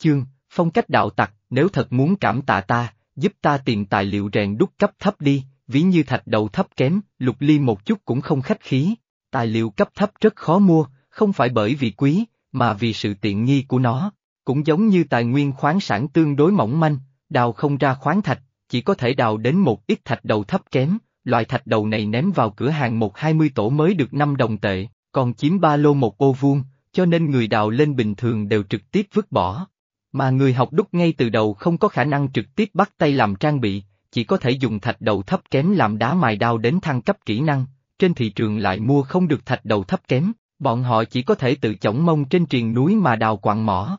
chương, phong cách đạo tặc, nếu thật muốn cảm tạ ta, giúp ta tìm tài liệu rèn đúc cấp thấp đi, ví như thạch đầu thấp kém, lục ly một chút cũng không khách khí. Tài liệu cấp thấp rất khó mua, không phải bởi vì quý, mà vì sự tiện nghi của nó. Cũng giống như tài nguyên khoáng sản tương đối mỏng manh, đào không ra khoáng thạch, chỉ có thể đào đến một ít thạch đầu thấp kém, loại thạch đầu này ném vào cửa hàng một hai mươi tổ mới được 5 đồng tệ, còn chiếm ba lô một ô vuông, cho nên người đào lên bình thường đều trực tiếp vứt bỏ. Mà người học đúc ngay từ đầu không có khả năng trực tiếp bắt tay làm trang bị, chỉ có thể dùng thạch đầu thấp kém làm đá mài đao đến thăng cấp kỹ năng, trên thị trường lại mua không được thạch đầu thấp kém, bọn họ chỉ có thể tự chổng mông trên triền núi mà đào quặng mỏ.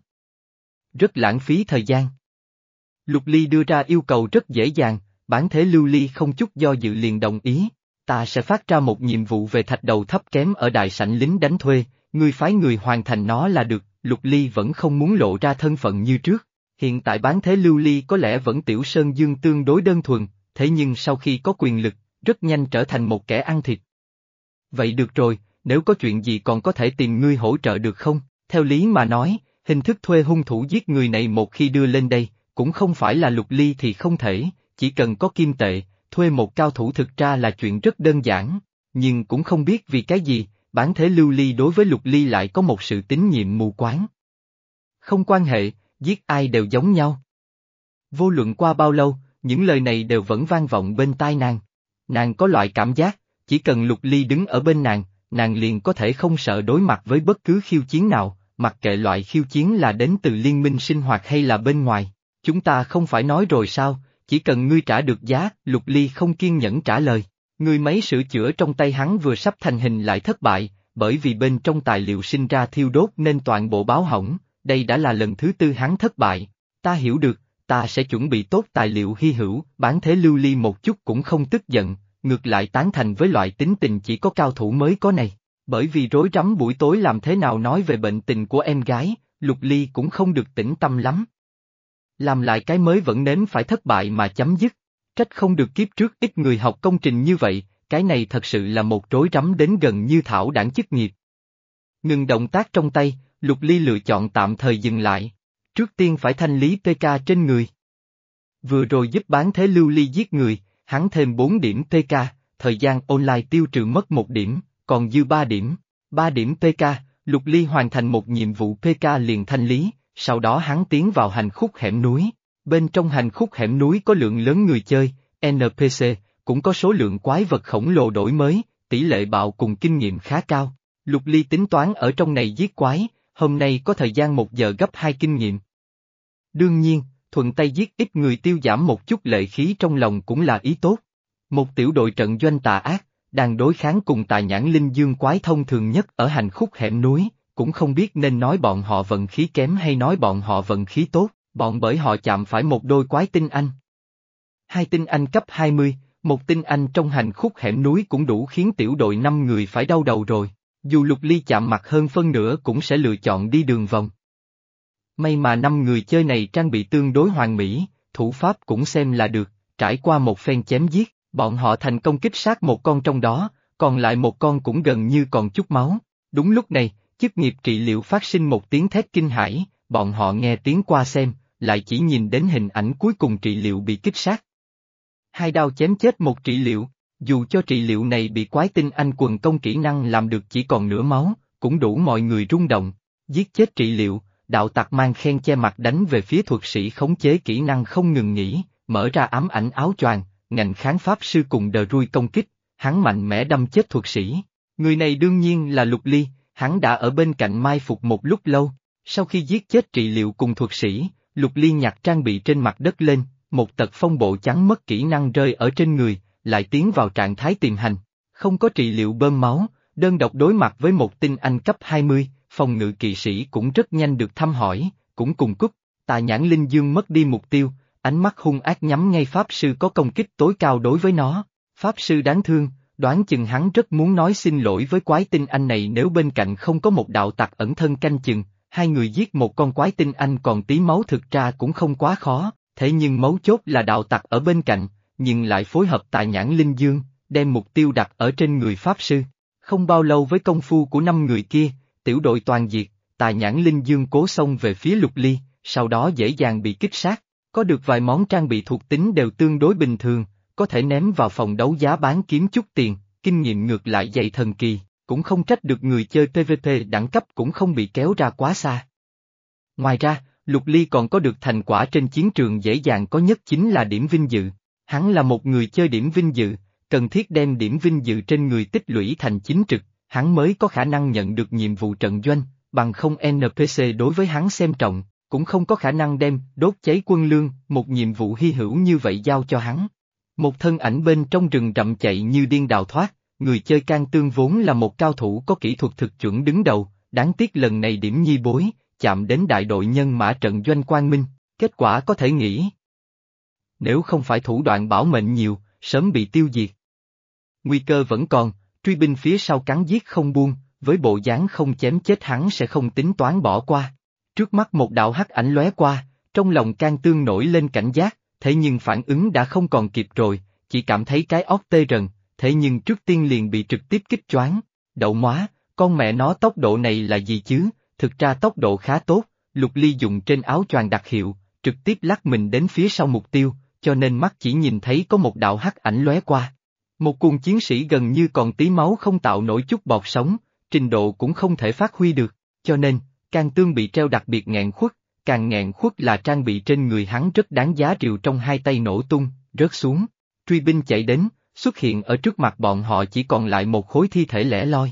Rất lãng phí thời gian. Lục Ly đưa ra yêu cầu rất dễ dàng, bản thể lưu ly không chút do dự liền đồng ý. Ta sẽ phát ra một nhiệm vụ về thạch đầu thấp kém ở đại sảnh lính đánh thuê, ngươi phái người hoàn thành nó là được, Lục Ly vẫn không muốn lộ ra thân phận như trước. Hiện tại bán thế lưu ly có lẽ vẫn tiểu sơn dương tương đối đơn thuần, thế nhưng sau khi có quyền lực, rất nhanh trở thành một kẻ ăn thịt. Vậy được rồi, nếu có chuyện gì còn có thể tìm ngươi hỗ trợ được không? Theo lý mà nói, hình thức thuê hung thủ giết người này một khi đưa lên đây, cũng không phải là lục ly thì không thể, chỉ cần có kim tệ, thuê một cao thủ thực ra là chuyện rất đơn giản, nhưng cũng không biết vì cái gì, bán thế lưu ly đối với lục ly lại có một sự tín nhiệm mù quáng. Không quan hệ, giết ai đều giống nhau. Vô luận qua bao lâu, những lời này đều vẫn vang vọng bên tai nàng. Nàng có loại cảm giác, chỉ cần lục ly đứng ở bên nàng, nàng liền có thể không sợ đối mặt với bất cứ khiêu chiến nào, mặc kệ loại khiêu chiến là đến từ liên minh sinh hoạt hay là bên ngoài. Chúng ta không phải nói rồi sao, chỉ cần ngươi trả được giá, lục ly không kiên nhẫn trả lời. Người máy sửa chữa trong tay hắn vừa sắp thành hình lại thất bại, bởi vì bên trong tài liệu sinh ra thiêu đốt nên toàn bộ báo hỏng, đây đã là lần thứ tư hắn thất bại. Ta hiểu được, ta sẽ chuẩn bị tốt tài liệu hy hữu, bán thế lưu ly một chút cũng không tức giận, ngược lại tán thành với loại tính tình chỉ có cao thủ mới có này. Bởi vì rối rắm buổi tối làm thế nào nói về bệnh tình của em gái, Lục Ly cũng không được tĩnh tâm lắm. Làm lại cái mới vẫn nếm phải thất bại mà chấm dứt. Trách không được kiếp trước ít người học công trình như vậy, cái này thật sự là một rối rắm đến gần như thảo đảng chức nghiệp. Ngừng động tác trong tay, Lục Ly lựa chọn tạm thời dừng lại. Trước tiên phải thanh lý PK trên người. Vừa rồi giúp bán thế lưu ly giết người, hắn thêm 4 điểm PK, thời gian online tiêu trừ mất 1 điểm, còn dư 3 điểm. 3 điểm PK, Lục Ly hoàn thành một nhiệm vụ PK liền thanh lý, sau đó hắn tiến vào hành khúc hẻm núi. Bên trong hành khúc hẻm núi có lượng lớn người chơi, NPC, cũng có số lượng quái vật khổng lồ đổi mới, tỷ lệ bạo cùng kinh nghiệm khá cao. Lục Ly tính toán ở trong này giết quái, hôm nay có thời gian một giờ gấp hai kinh nghiệm. Đương nhiên, thuận tay giết ít người tiêu giảm một chút lệ khí trong lòng cũng là ý tốt. Một tiểu đội trận doanh tà ác, đang đối kháng cùng tà nhãn linh dương quái thông thường nhất ở hành khúc hẻm núi, cũng không biết nên nói bọn họ vận khí kém hay nói bọn họ vận khí tốt, bọn bởi họ chạm phải một đôi quái tinh anh. Hai tinh anh cấp 20, một tinh anh trong hành khúc hẻm núi cũng đủ khiến tiểu đội năm người phải đau đầu rồi, dù lục ly chạm mặt hơn phân nửa cũng sẽ lựa chọn đi đường vòng. May mà năm người chơi này trang bị tương đối hoàn mỹ, thủ pháp cũng xem là được, trải qua một phen chém giết, bọn họ thành công kích sát một con trong đó, còn lại một con cũng gần như còn chút máu. Đúng lúc này, chức nghiệp trị liệu phát sinh một tiếng thét kinh hãi, bọn họ nghe tiếng qua xem, lại chỉ nhìn đến hình ảnh cuối cùng trị liệu bị kích sát. Hai đao chém chết một trị liệu, dù cho trị liệu này bị quái tinh anh quần công kỹ năng làm được chỉ còn nửa máu, cũng đủ mọi người rung động. Giết chết trị liệu, đạo tặc mang khen che mặt đánh về phía thuật sĩ khống chế kỹ năng không ngừng nghỉ, mở ra ám ảnh áo choàng, ngành kháng pháp sư cùng đờ rui công kích, hắn mạnh mẽ đâm chết thuật sĩ. Người này đương nhiên là Lục Ly, hắn đã ở bên cạnh mai phục một lúc lâu, sau khi giết chết trị liệu cùng thuật sĩ, Lục Ly nhặt trang bị trên mặt đất lên, một tật phong bộ trắng mất kỹ năng rơi ở trên người, lại tiến vào trạng thái tiềm hành, không có trị liệu bơm máu, đơn độc đối mặt với một tinh anh cấp 20, phòng ngự kỵ sĩ cũng rất nhanh được thăm hỏi, cũng cùng cúp, tà nhãn linh dương mất đi mục tiêu, ánh mắt hung ác nhắm ngay Pháp Sư có công kích tối cao đối với nó. Pháp Sư đáng thương, đoán chừng hắn rất muốn nói xin lỗi với quái tinh anh này nếu bên cạnh không có một đạo tặc ẩn thân canh chừng, hai người giết một con quái tinh anh còn tí máu thực ra cũng không quá khó, thế nhưng mấu chốt là đạo tặc ở bên cạnh, nhưng lại phối hợp tại nhãn linh dương, đem mục tiêu đặt ở trên người Pháp Sư. Không bao lâu với công phu của năm người kia, tiểu đội toàn diệt, tài nhãn linh dương cố xông về phía lục ly, sau đó dễ dàng bị kích sát. Có được vài món trang bị thuộc tính đều tương đối bình thường, có thể ném vào phòng đấu giá bán kiếm chút tiền, kinh nghiệm ngược lại dày thần kỳ, cũng không trách được người chơi PvP đẳng cấp cũng không bị kéo ra quá xa. Ngoài ra, Lục Ly còn có được thành quả trên chiến trường dễ dàng có nhất chính là điểm vinh dự. Hắn là một người chơi điểm vinh dự, cần thiết đem điểm vinh dự trên người tích lũy thành chính trực, hắn mới có khả năng nhận được nhiệm vụ trận doanh, bằng không NPC đối với hắn xem trọng, cũng không có khả năng đem đốt cháy quân lương, một nhiệm vụ hy hữu như vậy giao cho hắn. Một thân ảnh bên trong rừng rậm chạy như điên đào thoát, người chơi can tương vốn là một cao thủ có kỹ thuật thực chuẩn đứng đầu, đáng tiếc lần này điểm nhi bối, chạm đến đại đội nhân mã trận doanh quang minh, kết quả có thể nghĩ. Nếu không phải thủ đoạn bảo mệnh nhiều, sớm bị tiêu diệt. Nguy cơ vẫn còn, truy binh phía sau cắn giết không buông, với bộ dáng không chém chết hắn sẽ không tính toán bỏ qua. Trước mắt một đạo hắc ảnh lóe qua, trong lòng can tương nổi lên cảnh giác, thế nhưng phản ứng đã không còn kịp rồi, chỉ cảm thấy cái óc tê rần, thế nhưng trước tiên liền bị trực tiếp kích choáng. Đậu móa, con mẹ nó tốc độ này là gì chứ, thực ra tốc độ khá tốt, lục ly dùng trên áo choàng đặc hiệu, trực tiếp lắc mình đến phía sau mục tiêu, cho nên mắt chỉ nhìn thấy có một đạo hắc ảnh lóe qua. Một cuồng chiến sĩ gần như còn tí máu không tạo nổi chút bọt sống, trình độ cũng không thể phát huy được, cho nên, càng tương bị treo đặc biệt nghẹn khuất, càng nghẹn khuất là trang bị trên người hắn rất đáng giá rìu trong hai tay nổ tung, rớt xuống. Truy binh chạy đến, xuất hiện ở trước mặt bọn họ chỉ còn lại một khối thi thể lẻ loi.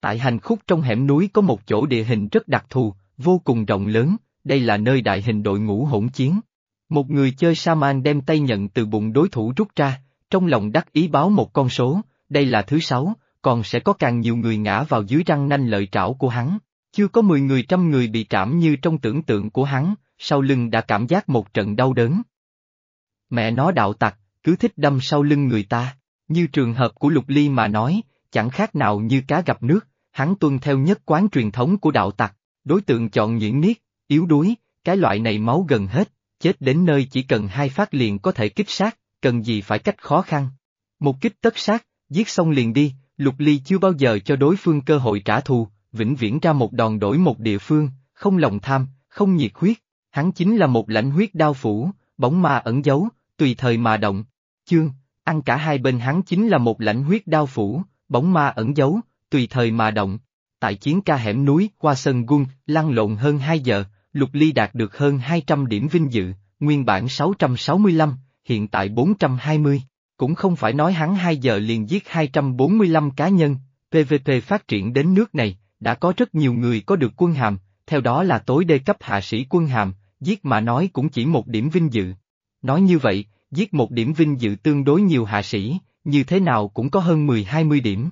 Tại hành khúc trong hẻm núi có một chỗ địa hình rất đặc thù, vô cùng rộng lớn, đây là nơi đại hình đội ngũ hỗn chiến. Một người chơi Saman đem tay nhận từ bụng đối thủ rút ra, trong lòng đắc ý báo một con số, đây là thứ sáu, còn sẽ có càng nhiều người ngã vào dưới răng nanh lợi trảo của hắn. Chưa có mười người trăm người bị trảm như trong tưởng tượng của hắn, sau lưng đã cảm giác một trận đau đớn. Mẹ nó đạo tặc, cứ thích đâm sau lưng người ta, như trường hợp của Lục Ly mà nói, chẳng khác nào như cá gặp nước, hắn tuân theo nhất quán truyền thống của đạo tặc, đối tượng chọn nhuyễn niết, yếu đuối, cái loại này máu gần hết, chết đến nơi chỉ cần hai phát liền có thể kích sát, cần gì phải cách khó khăn. Một kích tất sát, giết xong liền đi, Lục Ly chưa bao giờ cho đối phương cơ hội trả thù, vĩnh viễn ra một đòn đổi một địa phương, không lòng tham, không nhiệt huyết, hắn chính là một lãnh huyết đao phủ, bóng ma ẩn giấu, tùy thời mà động. Chương, ăn cả hai bên hắn chính là một lãnh huyết đao phủ, bóng ma ẩn giấu, tùy thời mà động. Tại chiến ca hẻm núi, qua sân gun, lăn lộn hơn 2 giờ, Lục Ly đạt được hơn 200 điểm vinh dự, nguyên bản 665, hiện tại 420. Cũng không phải nói hắn 2 giờ liền giết 245 cá nhân, PVP phát triển đến nước này, đã có rất nhiều người có được quân hàm, theo đó là tối đê cấp hạ sĩ quân hàm, giết mà nói cũng chỉ một điểm vinh dự. Nói như vậy, giết một điểm vinh dự tương đối nhiều hạ sĩ, như thế nào cũng có hơn 10-20 điểm.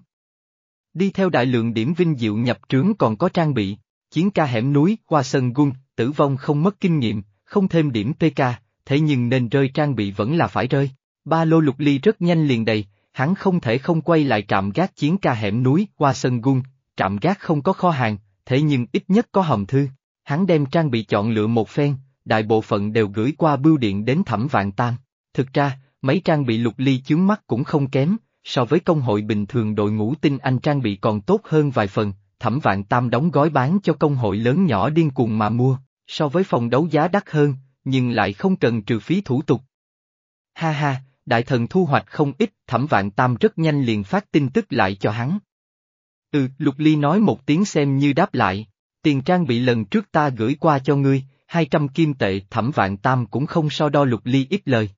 Đi theo đại lượng điểm vinh diệu nhập trướng còn có trang bị, chiến ca hẻm núi, qua sân gun, tử vong không mất kinh nghiệm, không thêm điểm PK, thế nhưng nên rơi trang bị vẫn là phải rơi. Ba lô lục ly rất nhanh liền đầy, hắn không thể không quay lại trạm gác chiến ca hẻm núi, qua sân gun, trạm gác không có kho hàng, thế nhưng ít nhất có hòm thư. Hắn đem trang bị chọn lựa một phen, đại bộ phận đều gửi qua bưu điện đến thẩm vạn tam. Thực ra, mấy trang bị lục ly chướng mắt cũng không kém, so với công hội bình thường đội ngũ tinh anh trang bị còn tốt hơn vài phần, thẩm vạn tam đóng gói bán cho công hội lớn nhỏ điên cuồng mà mua, so với phòng đấu giá đắt hơn, nhưng lại không cần trừ phí thủ tục. Ha ha, đại thần thu hoạch không ít, thẩm vạn tam rất nhanh liền phát tin tức lại cho hắn. Ừ, Lục Ly nói một tiếng xem như đáp lại, tiền trang bị lần trước ta gửi qua cho ngươi, 200 kim tệ thẩm vạn tam cũng không so đo Lục Ly ít lời.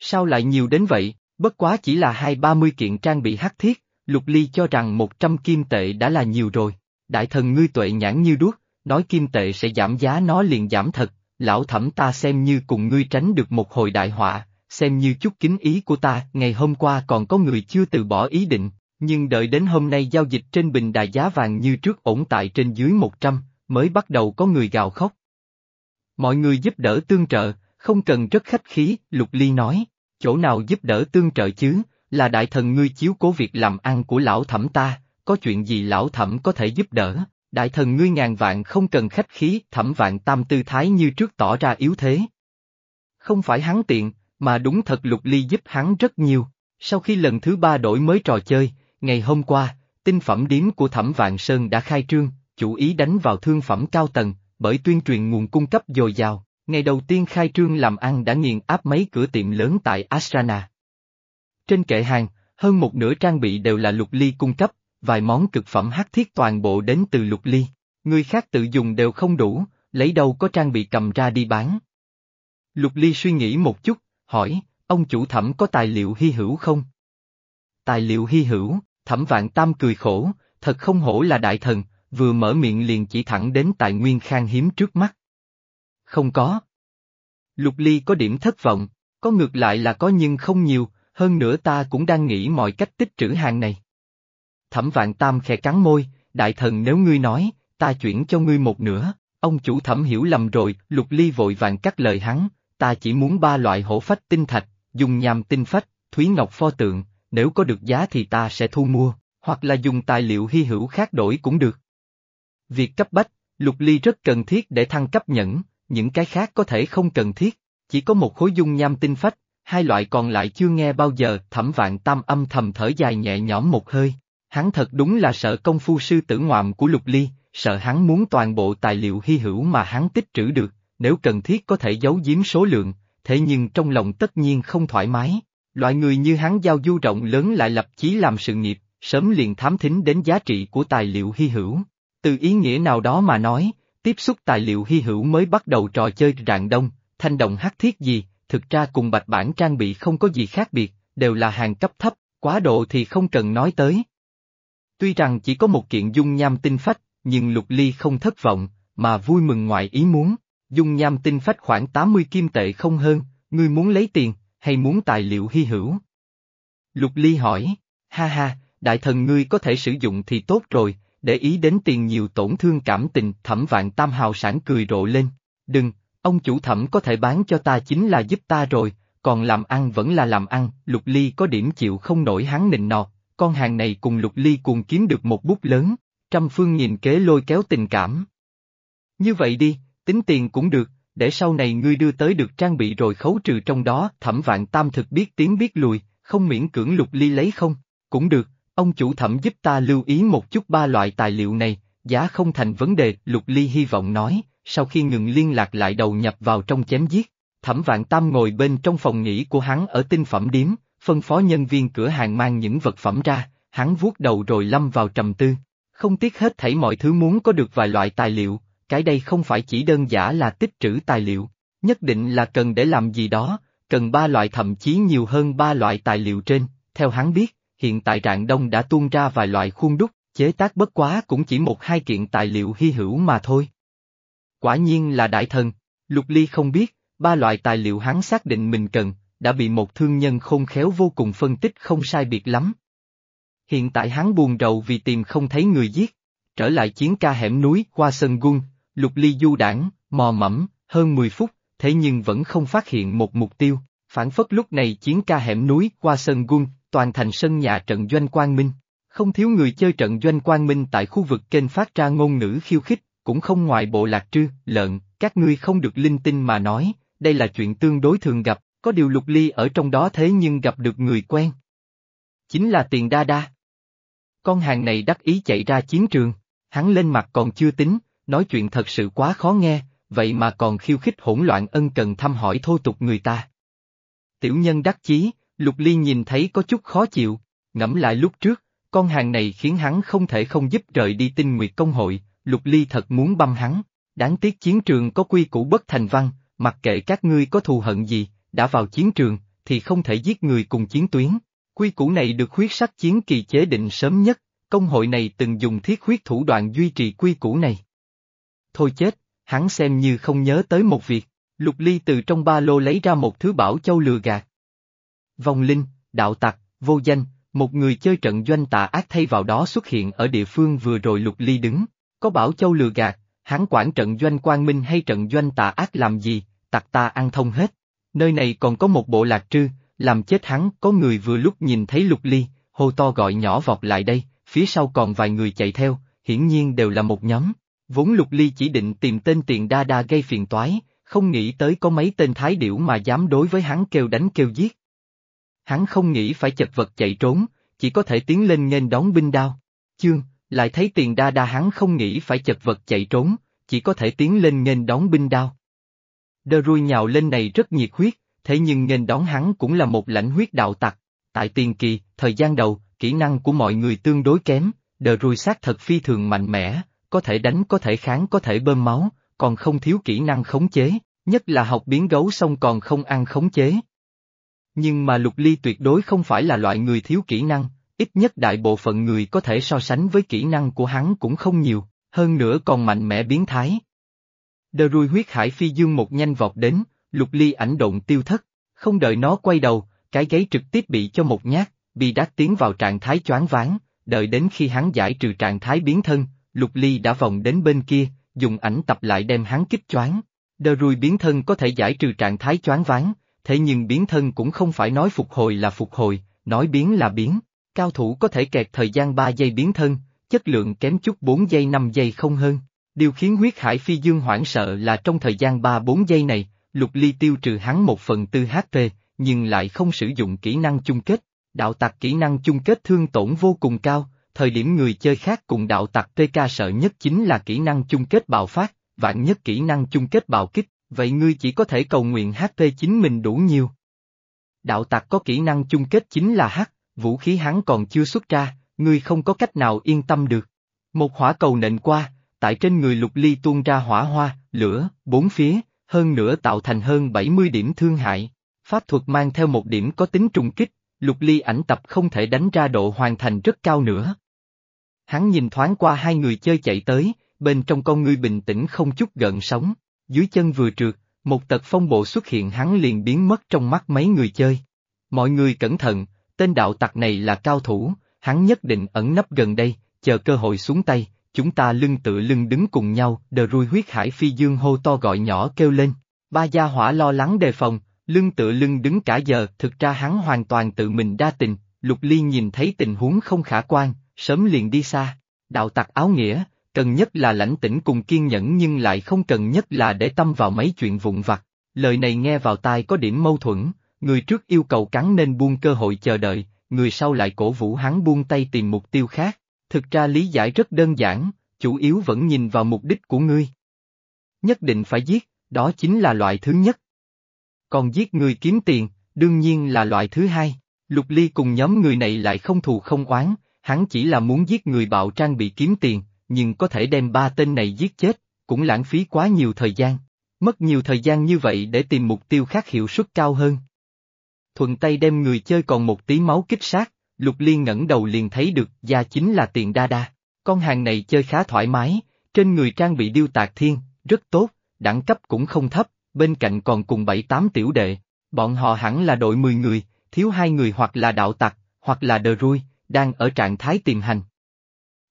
Sao lại nhiều đến vậy, bất quá chỉ là hai ba mươi kiện trang bị hắc thiết, Lục Ly cho rằng 100 kim tệ đã là nhiều rồi, đại thần ngươi tuệ nhãn như đuốc, nói kim tệ sẽ giảm giá nó liền giảm thật, lão thẩm ta xem như cùng ngươi tránh được một hồi đại họa, xem như chút kính ý của ta, ngày hôm qua còn có người chưa từ bỏ ý định, nhưng đợi đến hôm nay giao dịch trên bình đài giá vàng như trước ổn tại trên dưới 100, mới bắt đầu có người gào khóc. Mọi người giúp đỡ tương trợ, không cần rất khách khí, Lục Ly nói, chỗ nào giúp đỡ tương trợ chứ, là đại thần ngươi chiếu cố việc làm ăn của lão thẩm ta, có chuyện gì lão thẩm có thể giúp đỡ, đại thần ngươi ngàn vạn không cần khách khí, thẩm vạn tam tư thái như trước tỏ ra yếu thế. Không phải hắn tiện, mà đúng thật Lục Ly giúp hắn rất nhiều, sau khi lần thứ ba đổi mới trò chơi, ngày hôm qua, tinh phẩm điếm của thẩm vạn sơn đã khai trương, chủ ý đánh vào thương phẩm cao tầng, bởi tuyên truyền nguồn cung cấp dồi dào, ngày đầu tiên khai trương làm ăn đã nghiền áp mấy cửa tiệm lớn tại Ashrana. Trên kệ hàng, hơn một nửa trang bị đều là lục ly cung cấp, vài món cực phẩm hắc thiết toàn bộ đến từ lục ly. Người khác tự dùng đều không đủ, lấy đâu có trang bị cầm ra đi bán. Lục ly suy nghĩ một chút, hỏi, ông chủ thẩm có tài liệu hy hữu không? Tài liệu hy hữu, thẩm vạn tam cười khổ, thật không hổ là đại thần, vừa mở miệng liền chỉ thẳng đến tài nguyên khang hiếm trước mắt. Không có. Lục ly có điểm thất vọng, có ngược lại là có nhưng không nhiều, hơn nữa ta cũng đang nghĩ mọi cách tích trữ hàng này. Thẩm vạn tam khẽ cắn môi, đại thần nếu ngươi nói, ta chuyển cho ngươi một nửa, ông chủ thẩm hiểu lầm rồi, lục ly vội vàng cắt lời hắn, ta chỉ muốn ba loại hổ phách tinh thạch, dùng nhàm tinh phách, thúy ngọc pho tượng, nếu có được giá thì ta sẽ thu mua, hoặc là dùng tài liệu hy hữu khác đổi cũng được. Việc cấp bách, lục ly rất cần thiết để thăng cấp nhẫn, những cái khác có thể không cần thiết, chỉ có một khối dung nham tinh phách, hai loại còn lại chưa nghe bao giờ, thẩm vạn tam âm thầm thở dài nhẹ nhõm một hơi. Hắn thật đúng là sợ công phu sư tử ngoạm của Lục Ly, sợ hắn muốn toàn bộ tài liệu hy hữu mà hắn tích trữ được, nếu cần thiết có thể giấu giếm số lượng, thế nhưng trong lòng tất nhiên không thoải mái. Loại người như hắn giao du rộng lớn lại lập chí làm sự nghiệp, sớm liền thám thính đến giá trị của tài liệu hy hữu. Từ ý nghĩa nào đó mà nói, tiếp xúc tài liệu hy hữu mới bắt đầu trò chơi rạng đông, thanh đồng hắc thiết gì, thực ra cùng bạch bản trang bị không có gì khác biệt, đều là hàng cấp thấp, quá độ thì không cần nói tới. Tuy rằng chỉ có một kiện dung nham tinh phách, nhưng Lục Ly không thất vọng, mà vui mừng ngoài ý muốn, dung nham tinh phách khoảng 80 kim tệ không hơn, ngươi muốn lấy tiền, hay muốn tài liệu hy hữu? Lục Ly hỏi, ha ha, đại thần ngươi có thể sử dụng thì tốt rồi, để ý đến tiền nhiều tổn thương cảm tình, thẩm vạn tam hào sản cười rộ lên, đừng, ông chủ thẩm có thể bán cho ta chính là giúp ta rồi, còn làm ăn vẫn là làm ăn, Lục Ly có điểm chịu không nổi hắn nịnh nọt, con hàng này cùng Lục Ly cùng kiếm được một bút lớn, trăm phương nghìn kế lôi kéo tình cảm. Như vậy đi, tính tiền cũng được, để sau này ngươi đưa tới được trang bị rồi khấu trừ trong đó, thẩm vạn tam thực biết tiếng biết lùi, không miễn cưỡng Lục Ly lấy không, cũng được, ông chủ thẩm giúp ta lưu ý một chút ba loại tài liệu này, giá không thành vấn đề, Lục Ly hy vọng nói, sau khi ngừng liên lạc lại đầu nhập vào trong chém giết. Thẩm Vạn Tam ngồi bên trong phòng nghỉ của hắn ở tinh phẩm điếm, phân phó nhân viên cửa hàng mang những vật phẩm ra, hắn vuốt đầu rồi lâm vào trầm tư. Không tiếc hết thảy mọi thứ muốn có được vài loại tài liệu, cái đây không phải chỉ đơn giản là tích trữ tài liệu, nhất định là cần để làm gì đó, cần ba loại thậm chí nhiều hơn ba loại tài liệu trên, theo hắn biết, hiện tại Rạng Đông đã tuôn ra vài loại khuôn đúc, chế tác bất quá cũng chỉ một hai kiện tài liệu hy hữu mà thôi. Quả nhiên là đại thần, Lục Ly không biết, ba loại tài liệu hắn xác định mình cần, đã bị một thương nhân khôn khéo vô cùng phân tích không sai biệt lắm. Hiện tại hắn buồn rầu vì tìm không thấy người giết, trở lại chiến ca hẻm núi qua sân gun, Lục Ly du đảng, mò mẫm, hơn 10 phút, thế nhưng vẫn không phát hiện một mục tiêu, phản phất lúc này chiến ca hẻm núi qua sân gun, toàn thành sân nhà trận doanh quang minh. Không thiếu người chơi trận doanh quang minh tại khu vực kênh phát ra ngôn ngữ khiêu khích, cũng không ngoài bộ lạc trư, lợn, các ngươi không được linh tinh mà nói, đây là chuyện tương đối thường gặp, có điều lục ly ở trong đó thế nhưng gặp được người quen. Chính là tiền đa đa. Con hàng này đắc ý chạy ra chiến trường, hắn lên mặt còn chưa tính, nói chuyện thật sự quá khó nghe, vậy mà còn khiêu khích hỗn loạn ân cần thăm hỏi thô tục người ta. Tiểu nhân đắc chí, lục ly nhìn thấy có chút khó chịu, ngẫm lại lúc trước, con hàng này khiến hắn không thể không giúp rời đi tinh nguyệt công hội, Lục Ly thật muốn băm hắn, đáng tiếc chiến trường có quy củ bất thành văn, mặc kệ các ngươi có thù hận gì, đã vào chiến trường, thì không thể giết người cùng chiến tuyến. Quy củ này được huyết sắc chiến kỳ chế định sớm nhất, công hội này từng dùng thiết huyết thủ đoạn duy trì quy củ này. Thôi chết, hắn xem như không nhớ tới một việc, Lục Ly từ trong ba lô lấy ra một thứ bảo châu lừa gạt. Vong linh, đạo tặc, vô danh, một người chơi trận doanh tà ác thay vào đó xuất hiện ở địa phương vừa rồi Lục Ly đứng, có Bảo Châu lừa gạt, hắn quản trận doanh quang minh hay trận doanh tà ác làm gì, tặc ta ăn thông hết. Nơi này còn có một bộ lạc trư, làm chết hắn, có người vừa lúc nhìn thấy lục ly, hô to gọi nhỏ vọt lại đây, phía sau còn vài người chạy theo, hiển nhiên đều là một nhóm. Vốn lục ly chỉ định tìm tên tiền đa đa gây phiền toái, không nghĩ tới có mấy tên thái điểu mà dám đối với hắn kêu đánh kêu giết. Hắn không nghĩ phải chật vật chạy trốn, chỉ có thể tiến lên nghênh đón binh đao. Chương, lại thấy tiền đa đa hắn không nghĩ phải chật vật chạy trốn, chỉ có thể tiến lên nghênh đón binh đao. Đơ rui nhào lên này rất nhiệt huyết, thế nhưng nghênh đón hắn cũng là một lãnh huyết đạo tặc. Tại tiền kỳ, thời gian đầu, kỹ năng của mọi người tương đối kém, đờ rui sát thật phi thường mạnh mẽ, có thể đánh có thể kháng có thể bơm máu, còn không thiếu kỹ năng khống chế, nhất là học biến gấu xong còn không ăn khống chế. Nhưng mà Lục Ly tuyệt đối không phải là loại người thiếu kỹ năng, ít nhất đại bộ phận người có thể so sánh với kỹ năng của hắn cũng không nhiều, hơn nữa còn mạnh mẽ biến thái. Đờ rui huyết hải phi dương một nhanh vọt đến, Lục Ly ảnh độn tiêu thất, không đợi nó quay đầu, cái gáy trực tiếp bị cho một nhát, bị đát tiến vào trạng thái choáng váng, đợi đến khi hắn giải trừ trạng thái biến thân, Lục Ly đã vòng đến bên kia, dùng ảnh tập lại đem hắn kích choáng. Đờ rui biến thân có thể giải trừ trạng thái choáng váng, thế nhưng biến thân cũng không phải nói phục hồi là phục hồi, nói biến là biến. Cao thủ có thể kẹt thời gian 3 giây biến thân, chất lượng kém chút 4 giây 5 giây không hơn. Điều khiến huyết hải phi dương hoảng sợ là trong thời gian 3-4 giây này, lục ly tiêu trừ hắn một phần tư HP, nhưng lại không sử dụng kỹ năng chung kết. Đạo tặc kỹ năng chung kết thương tổn vô cùng cao, thời điểm người chơi khác cùng đạo tặc PK sợ nhất chính là kỹ năng chung kết bạo phát, vạn nhất kỹ năng chung kết bạo kích, vậy ngươi chỉ có thể cầu nguyện HP chính mình đủ nhiều. Đạo tặc có kỹ năng chung kết chính là H, vũ khí hắn còn chưa xuất ra, ngươi không có cách nào yên tâm được. Một hỏa cầu nện qua, tại trên người lục ly tuôn ra hỏa hoa, lửa, bốn phía, hơn nữa tạo thành hơn 70 điểm thương hại. Pháp thuật mang theo một điểm có tính trùng kích, lục ly ảnh tập không thể đánh ra độ hoàn thành rất cao nữa. Hắn nhìn thoáng qua hai người chơi chạy tới, bên trong con ngươi bình tĩnh không chút gợn sóng, dưới chân vừa trượt, một tật phong bộ xuất hiện hắn liền biến mất trong mắt mấy người chơi. Mọi người cẩn thận, tên đạo tặc này là cao thủ, hắn nhất định ẩn nấp gần đây, chờ cơ hội xuống tay, chúng ta lưng tự lưng đứng cùng nhau, đờ rui huyết hải phi dương hô to gọi nhỏ kêu lên. Ba gia hỏa lo lắng đề phòng, lưng tự lưng đứng cả giờ, thực ra hắn hoàn toàn tự mình đa tình, lục ly nhìn thấy tình huống không khả quan, sớm liền đi xa. Đạo tặc áo nghĩa, cần nhất là lãnh tĩnh cùng kiên nhẫn nhưng lại không cần nhất là để tâm vào mấy chuyện vụn vặt. Lời này nghe vào tai có điểm mâu thuẫn, người trước yêu cầu cắn nên buông cơ hội chờ đợi, người sau lại cổ vũ hắn buông tay tìm mục tiêu khác. Thực ra lý giải rất đơn giản, chủ yếu vẫn nhìn vào mục đích của ngươi. Nhất định phải giết, đó chính là loại thứ nhất. Còn giết người kiếm tiền, đương nhiên là loại thứ hai. Lục Ly cùng nhóm người này lại không thù không oán, hắn chỉ là muốn giết người bạo trang bị kiếm tiền, nhưng có thể đem ba tên này giết chết, cũng lãng phí quá nhiều thời gian. Mất nhiều thời gian như vậy để tìm mục tiêu khác hiệu suất cao hơn. Thuận tay đem người chơi còn một tí máu kích sát, Lục Liên ngẩng đầu liền thấy được gia chính là tiền đa đa. Con hàng này chơi khá thoải mái, trên người trang bị điêu tạc thiên, rất tốt, đẳng cấp cũng không thấp, bên cạnh còn cùng bảy tám tiểu đệ. Bọn họ hẳn là đội 10 người, thiếu hai người hoặc là đạo tặc, hoặc là đờ rui, đang ở trạng thái tìm hành.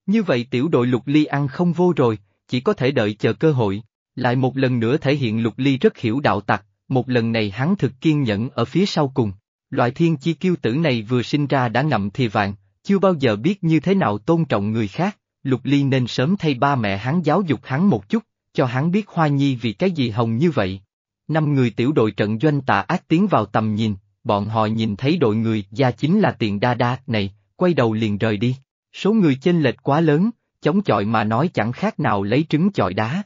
Như vậy tiểu đội lục ly ăn không vô rồi, chỉ có thể đợi chờ cơ hội. Lại một lần nữa thể hiện lục ly rất hiểu đạo tặc, một lần này hắn thực kiên nhẫn ở phía sau cùng. Loại thiên chi kiêu tử này vừa sinh ra đã ngậm thì vàng, chưa bao giờ biết như thế nào tôn trọng người khác, lục ly nên sớm thay ba mẹ hắn giáo dục hắn một chút, cho hắn biết hoa nhi vì cái gì hồng như vậy. Năm người tiểu đội trận doanh tà ác tiến vào tầm nhìn, bọn họ nhìn thấy đội người gia chính là tiền đa đa này, quay đầu liền rời đi. Số người chênh lệch quá lớn, chống chọi mà nói chẳng khác nào lấy trứng chọi đá.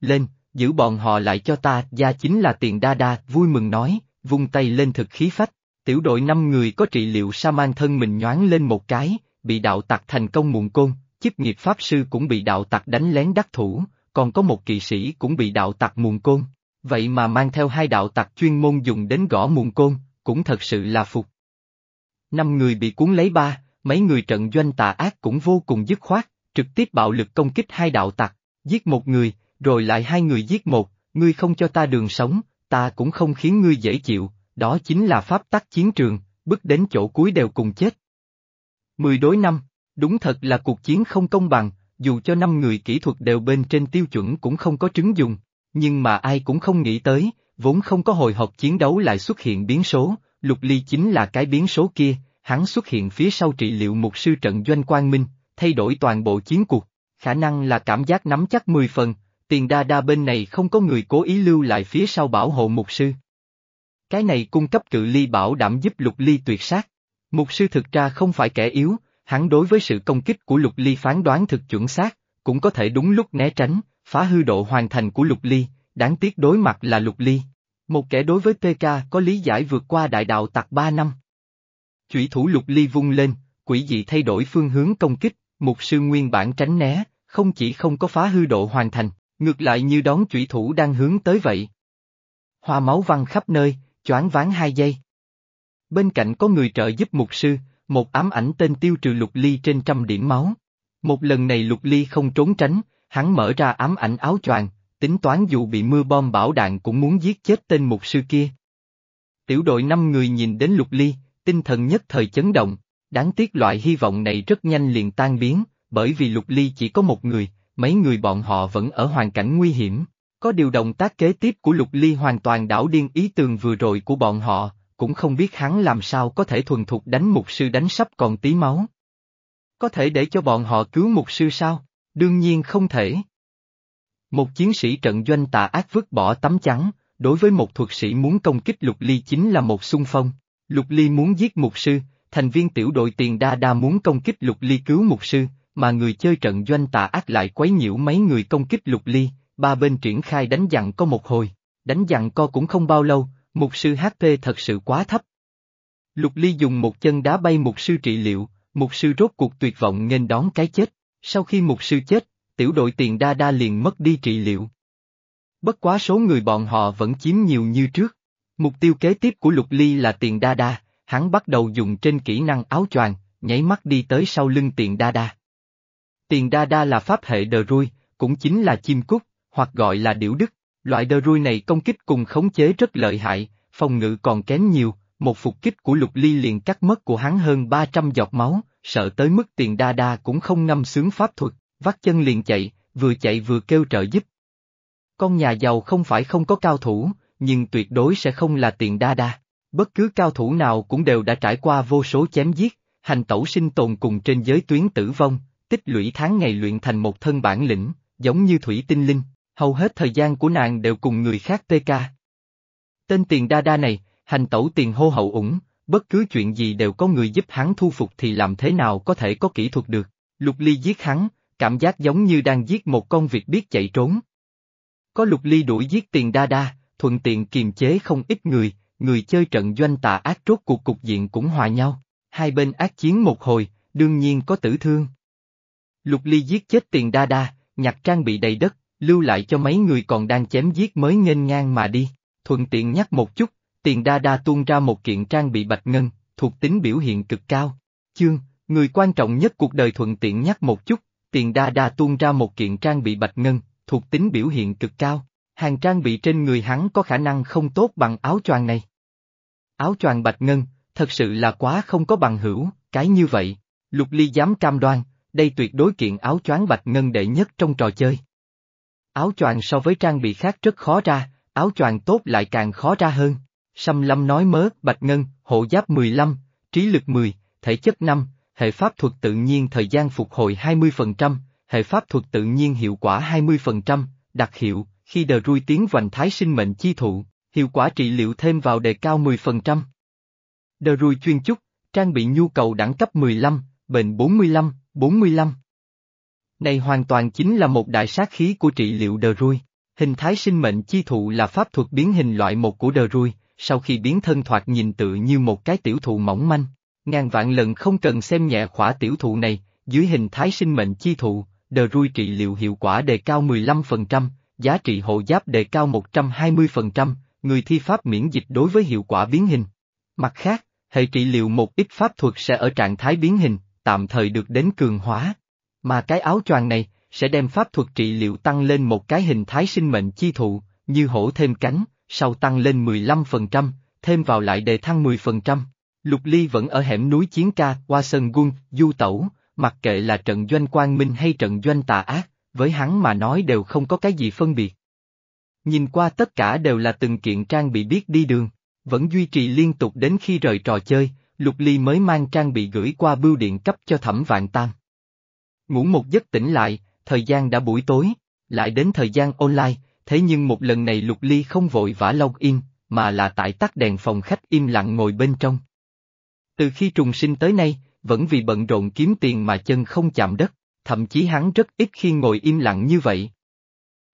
Lên, giữ bọn họ lại cho ta, gia chính là tiền đa đa, vui mừng nói, vung tay lên thực khí phách. Tiểu đội năm người có trị liệu sa man thân mình nhoáng lên một cái, bị đạo tặc thành công muộn côn, chức nghiệp pháp sư cũng bị đạo tặc đánh lén đắc thủ, còn có một kỵ sĩ cũng bị đạo tặc muộn côn. Vậy mà mang theo hai đạo tặc chuyên môn dùng đến gõ muộn côn, cũng thật sự là phục. Năm người bị cuốn lấy ba, mấy người trận doanh tà ác cũng vô cùng dứt khoát, trực tiếp bạo lực công kích hai đạo tặc, giết một người, rồi lại hai người giết một, ngươi không cho ta đường sống, ta cũng không khiến ngươi dễ chịu, đó chính là pháp tắc chiến trường, bước đến chỗ cuối đều cùng chết. Mười đối năm, đúng thật là cuộc chiến không công bằng, dù cho năm người kỹ thuật đều bên trên tiêu chuẩn cũng không có trứng dùng, nhưng mà ai cũng không nghĩ tới, vốn không có hồi hộp chiến đấu lại xuất hiện biến số, lục ly chính là cái biến số kia, hắn xuất hiện phía sau trị liệu mục sư trận doanh quang minh, thay đổi toàn bộ chiến cuộc, khả năng là cảm giác nắm chắc 10 phần, tiền đa đa bên này không có người cố ý lưu lại phía sau bảo hộ mục sư. Cái này cung cấp cự ly bảo đảm giúp lục ly tuyệt sát. Mục sư thực ra không phải kẻ yếu, hắn đối với sự công kích của lục ly phán đoán thực chuẩn xác, cũng có thể đúng lúc né tránh, phá hư độ hoàn thành của Lục Ly, đáng tiếc đối mặt là Lục Ly. Một kẻ đối với PK có lý giải vượt qua đại đạo tặc 3 năm. Chủy thủ Lục Ly vung lên, quỷ dị thay đổi phương hướng công kích, mục sư nguyên bản tránh né, không chỉ không có phá hư độ hoàn thành, ngược lại như đón chủy thủ đang hướng tới vậy. Hoa máu văng khắp nơi, choáng ván hai giây. Bên cạnh có người trợ giúp mục sư, một ám ảnh tên tiêu trừ lục ly trên trăm điểm máu. Một lần này lục ly không trốn tránh, hắn mở ra ám ảnh áo choàng, tính toán dù bị mưa bom bão đạn cũng muốn giết chết tên mục sư kia. Tiểu đội năm người nhìn đến lục ly, tinh thần nhất thời chấn động, đáng tiếc loại hy vọng này rất nhanh liền tan biến, bởi vì lục ly chỉ có một người, mấy người bọn họ vẫn ở hoàn cảnh nguy hiểm. Có điều động tác kế tiếp của lục ly hoàn toàn đảo điên ý tường vừa rồi của bọn họ, cũng không biết hắn làm sao có thể thuần thục đánh mục sư đánh sắp còn tí máu. Có thể để cho bọn họ cứu mục sư sao? Đương nhiên không thể. Một chiến sĩ trận doanh tà ác vứt bỏ tấm trắng, đối với một thuật sĩ muốn công kích lục ly chính là một xung phong. Lục ly muốn giết mục sư, thành viên tiểu đội tiền đa đa muốn công kích lục ly cứu mục sư, mà người chơi trận doanh tà ác lại quấy nhiễu mấy người công kích lục ly, ba bên triển khai đánh dặn có một hồi, đánh dặn co cũng không bao lâu, mục sư HP thật sự quá thấp. Lục ly dùng một chân đá bay mục sư trị liệu, mục sư rốt cuộc tuyệt vọng nghênh đón cái chết, sau khi mục sư chết, tiểu đội tiền đa đa liền mất đi trị liệu. Bất quá số người bọn họ vẫn chiếm nhiều như trước. Mục tiêu kế tiếp của Lục Ly là tiền đa đa, hắn bắt đầu dùng trên kỹ năng áo choàng, nháy mắt đi tới sau lưng tiền đa đa. Tiền đa đa là pháp hệ đờ rui, cũng chính là chim cút, hoặc gọi là điểu đức. Loại đờ rui này công kích cùng khống chế rất lợi hại, phòng ngự còn kém nhiều, một phục kích của lục ly liền cắt mất của hắn hơn 300 giọt máu, sợ tới mức tiền đa đa cũng không ngâm sướng pháp thuật, vắt chân liền chạy, vừa chạy vừa kêu trợ giúp. Con nhà giàu không phải không có cao thủ, nhưng tuyệt đối sẽ không là tiền đa đa. Bất cứ cao thủ nào cũng đều đã trải qua vô số chém giết, hành tẩu sinh tồn cùng trên giới tuyến tử vong, tích lũy tháng ngày luyện thành một thân bản lĩnh, giống như thủy tinh linh, hầu hết thời gian của nàng đều cùng người khác PK. Tên tiền đa đa này, hành tẩu tiền hô hậu ủng, bất cứ chuyện gì đều có người giúp hắn thu phục thì làm thế nào có thể có kỹ thuật được. Lục Ly giết hắn, cảm giác giống như đang giết một con vịt biết chạy trốn. Có Lục Ly đuổi giết tiền đa đa, thuận tiện kiềm chế không ít người, người chơi trận doanh tà ác rốt cuộc cục diện cũng hòa nhau. Hai bên ác chiến một hồi, đương nhiên có tử thương. Lục Ly giết chết tiền đa đa, nhặt trang bị đầy đất, lưu lại cho mấy người còn đang chém giết mới nghênh ngang mà đi. Thuận tiện nhắc một chút, tiền đa đa tuôn ra một kiện trang bị bạch ngân, thuộc tính biểu hiện cực cao. Chương, người quan trọng nhất cuộc đời thuận tiện nhắc một chút, tiền đa đa tuôn ra một kiện trang bị bạch ngân, thuộc tính biểu hiện cực cao. Hàng trang bị trên người hắn có khả năng không tốt bằng áo choàng này. Áo choàng bạch ngân, thật sự là quá không có bằng hữu, cái như vậy, lục ly dám cam đoan, đây tuyệt đối kiện áo choàng bạch ngân đệ nhất trong trò chơi. Áo choàng so với trang bị khác rất khó ra, áo choàng tốt lại càng khó ra hơn. Sâm Lâm nói mớ, Bạch Ngân, hộ giáp 15, trí lực 10, thể chất 5, hệ pháp thuật tự nhiên thời gian phục hồi 20%, hệ pháp thuật tự nhiên hiệu quả 20%, đặc hiệu, khi đờ rui tiến vành thái sinh mệnh chi thụ, hiệu quả trị liệu thêm vào đề cao 10%. Đờ rui chuyên chúc, trang bị nhu cầu đẳng cấp 15, bệnh 45, 45. Này hoàn toàn chính là một đại sát khí của trị liệu đờ rui. Hình thái sinh mệnh chi thụ là pháp thuật biến hình loại một của đờ rui, sau khi biến thân thoạt nhìn tự như một cái tiểu thụ mỏng manh. Ngàn vạn lần không cần xem nhẹ khỏa tiểu thụ này, dưới hình thái sinh mệnh chi thụ, đờ rui trị liệu hiệu quả đề cao 15%, giá trị hộ giáp đề cao 120%, người thi pháp miễn dịch đối với hiệu quả biến hình. Mặt khác, hệ trị liệu một ít pháp thuật sẽ ở trạng thái biến hình, tạm thời được đến cường hóa. Mà cái áo choàng này, sẽ đem pháp thuật trị liệu tăng lên một cái hình thái sinh mệnh chi thụ, như hổ thêm cánh, sau tăng lên 15%, thêm vào lại đề thăng 10%. Lục Ly vẫn ở hẻm núi Chiến Ca, qua sân quân, du tẩu, mặc kệ là trận doanh quang minh hay trận doanh tà ác, với hắn mà nói đều không có cái gì phân biệt. Nhìn qua tất cả đều là từng kiện trang bị biết đi đường, vẫn duy trì liên tục đến khi rời trò chơi, Lục Ly mới mang trang bị gửi qua bưu điện cấp cho thẩm vạn tam. Ngủ một giấc tỉnh lại, thời gian đã buổi tối, lại đến thời gian online, thế nhưng một lần này Lục Ly không vội vã login, mà là tại tắt đèn phòng khách im lặng ngồi bên trong. Từ khi trùng sinh tới nay, vẫn vì bận rộn kiếm tiền mà chân không chạm đất, thậm chí hắn rất ít khi ngồi im lặng như vậy.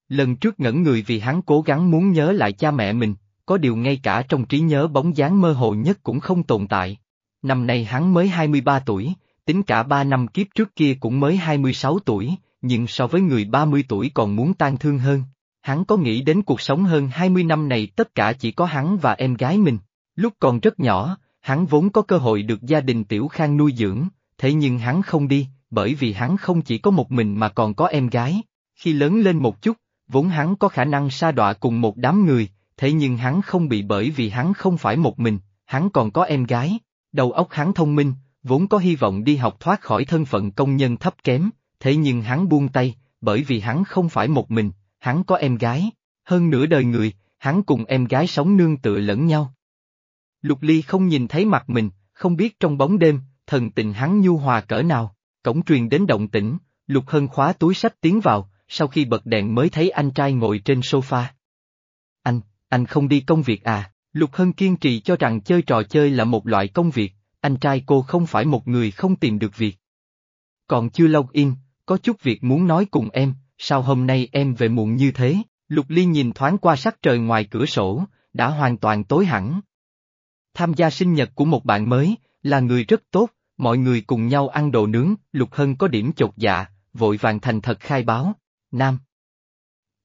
Lần trước ngẩn người vì hắn cố gắng muốn nhớ lại cha mẹ mình, có điều ngay cả trong trí nhớ bóng dáng mơ hồ nhất cũng không tồn tại. Năm nay hắn mới 23 tuổi, tính cả 3 năm kiếp trước kia cũng mới 26 tuổi, nhưng so với người 30 tuổi còn muốn tan thương hơn. Hắn có nghĩ đến cuộc sống hơn 20 năm này tất cả chỉ có hắn và em gái mình. Lúc còn rất nhỏ, hắn vốn có cơ hội được gia đình Tiểu Khang nuôi dưỡng, thế nhưng hắn không đi, bởi vì hắn không chỉ có một mình mà còn có em gái. Khi lớn lên một chút, vốn hắn có khả năng sa đọa cùng một đám người, thế nhưng hắn không bị bởi vì hắn không phải một mình, hắn còn có em gái. Đầu óc hắn thông minh, vốn có hy vọng đi học thoát khỏi thân phận công nhân thấp kém, thế nhưng hắn buông tay, bởi vì hắn không phải một mình, hắn có em gái. Hơn nửa đời người, hắn cùng em gái sống nương tựa lẫn nhau. Lục Ly không nhìn thấy mặt mình, không biết trong bóng đêm, thần tình hắn nhu hòa cỡ nào, cổng truyền đến động tĩnh, Lục Hân khóa túi sách tiến vào, sau khi bật đèn mới thấy anh trai ngồi trên sofa. Anh, anh không đi công việc à? Lục Hân kiên trì cho rằng chơi trò chơi là một loại công việc, anh trai cô không phải một người không tìm được việc. Còn chưa lâu in, có chút việc muốn nói cùng em, sao hôm nay em về muộn như thế? Lục Ly nhìn thoáng qua sắc trời ngoài cửa sổ, đã hoàn toàn tối hẳn. Tham gia sinh nhật của một bạn mới, là người rất tốt, mọi người cùng nhau ăn đồ nướng, Lục Hân có điểm chột dạ, vội vàng thành thật khai báo, Nam.